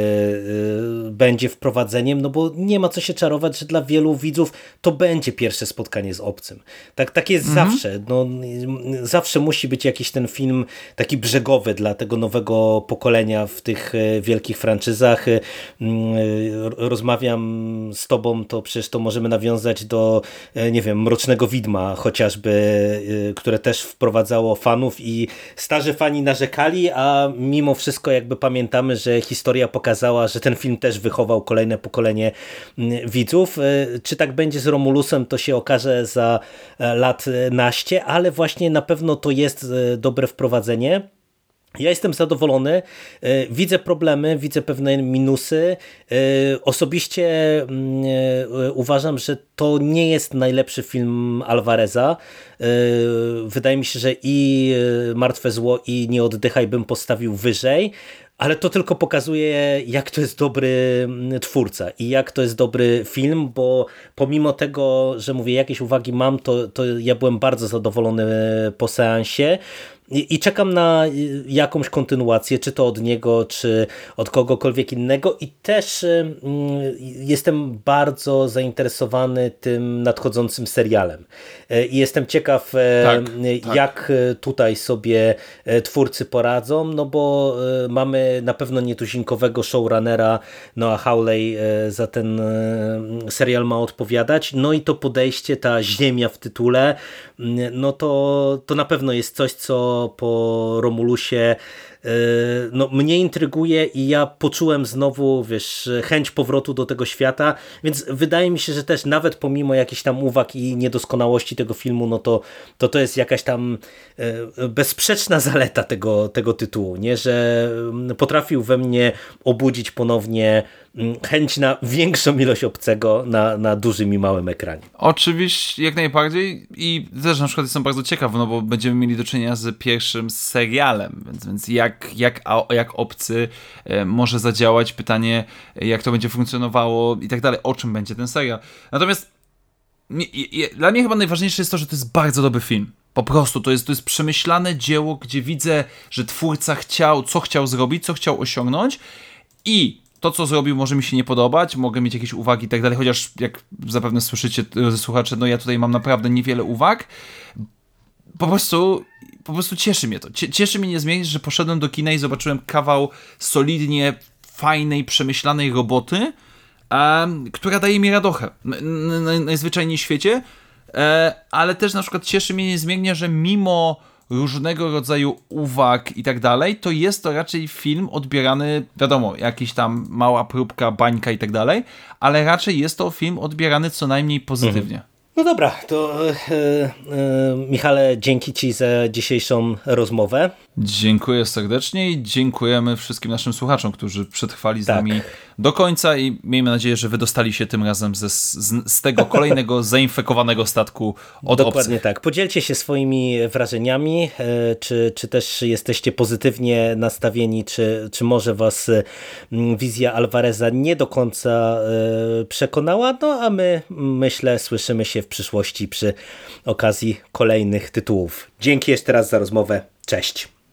będzie wprowadzeniem, no bo nie ma co się czarować, że dla wielu widzów to będzie pierwsze spotkanie z obcym. Tak, tak jest mhm. zawsze. No, zawsze musi być jakiś ten film taki brzegowy dla tego nowego pokolenia w tych wielkich franczyzach. Rozmawiam z tobą to przecież to możemy nawiązać do, e, nie wiem, Mrocznego Widma chociażby, e, które też wprowadzało fanów i starzy fani narzekali, a mimo wszystko jakby pamiętamy, że historia pokazała, że ten film też wychował kolejne pokolenie widzów. E, czy tak będzie z Romulusem, to się okaże za lat naście, ale właśnie na pewno to jest dobre wprowadzenie. Ja jestem zadowolony, e, widzę problemy, widzę pewne minusy. E, osobiście mm, e, uważam, że to nie jest najlepszy film Alvareza. Wydaje mi się, że i Martwe Zło i Nie oddychaj bym postawił wyżej, ale to tylko pokazuje, jak to jest dobry mm, twórca i jak to jest dobry film, bo pomimo tego, że mówię, jakieś uwagi mam, to, to ja byłem bardzo zadowolony po seansie. I, I, czekam na y, jakąś kontynuację, czy to od niego, czy od kogokolwiek innego. I też y, jestem bardzo zainteresowany tym nadchodzącym serialem. Y, I jestem ciekaw, tak, tak. jak tutaj sobie twórcy poradzą, no bo mamy na pewno nietuzinkowego showrunnera Noah Hawley za ten serial ma odpowiadać. No i to podejście, ta ziemia w tytule, no to, to na pewno jest coś, co po Romulusie no, mnie intryguje i ja poczułem znowu, wiesz, chęć powrotu do tego świata, więc wydaje mi się, że też nawet pomimo jakichś tam uwag i niedoskonałości tego filmu, no to to, to jest jakaś tam e, bezsprzeczna zaleta tego, tego tytułu, nie? że mm, potrafił we mnie obudzić ponownie Mm, chęć na większą ilość obcego na, na dużym i małym ekranie. Oczywiście, jak najbardziej i też na przykład jestem bardzo ciekaw, no bo będziemy mieli do czynienia z pierwszym serialem, więc, więc jak, jak, jak obcy e, może zadziałać, pytanie jak to będzie funkcjonowało i tak dalej, o czym będzie ten serial. Natomiast dla mnie chyba najważniejsze jest to, że to jest bardzo dobry film. Po prostu to jest, to jest przemyślane dzieło, gdzie widzę, że twórca chciał, co chciał zrobić, co chciał osiągnąć i to, co zrobił, może mi się nie podobać, mogę mieć jakieś uwagi i tak dalej, chociaż jak zapewne słyszycie ze słuchacze, no ja tutaj mam naprawdę niewiele uwag. Po prostu, po prostu cieszy mnie to. Cieszy mnie niezmiernie, że poszedłem do kina i zobaczyłem kawał solidnie fajnej, przemyślanej roboty, która daje mi radochę. Najzwyczajniej w świecie, e, ale też na przykład cieszy mnie niezmiernie, że mimo różnego rodzaju uwag i tak dalej, to jest to raczej film odbierany, wiadomo, jakiś tam mała próbka, bańka i tak dalej, ale raczej jest to film odbierany co najmniej pozytywnie. Mhm. No dobra, to e, e, Michale, dzięki Ci za dzisiejszą rozmowę. Dziękuję serdecznie i dziękujemy wszystkim naszym słuchaczom, którzy przetrwali z tak. nami do końca i miejmy nadzieję, że wydostali się tym razem ze, z, z tego kolejnego zainfekowanego statku od Dokładnie obcych. tak. Podzielcie się swoimi wrażeniami, e, czy, czy też jesteście pozytywnie nastawieni, czy, czy może Was wizja Alvareza nie do końca przekonała, no a my myślę, słyszymy się w przyszłości przy okazji kolejnych tytułów. Dzięki jeszcze raz za rozmowę. Cześć.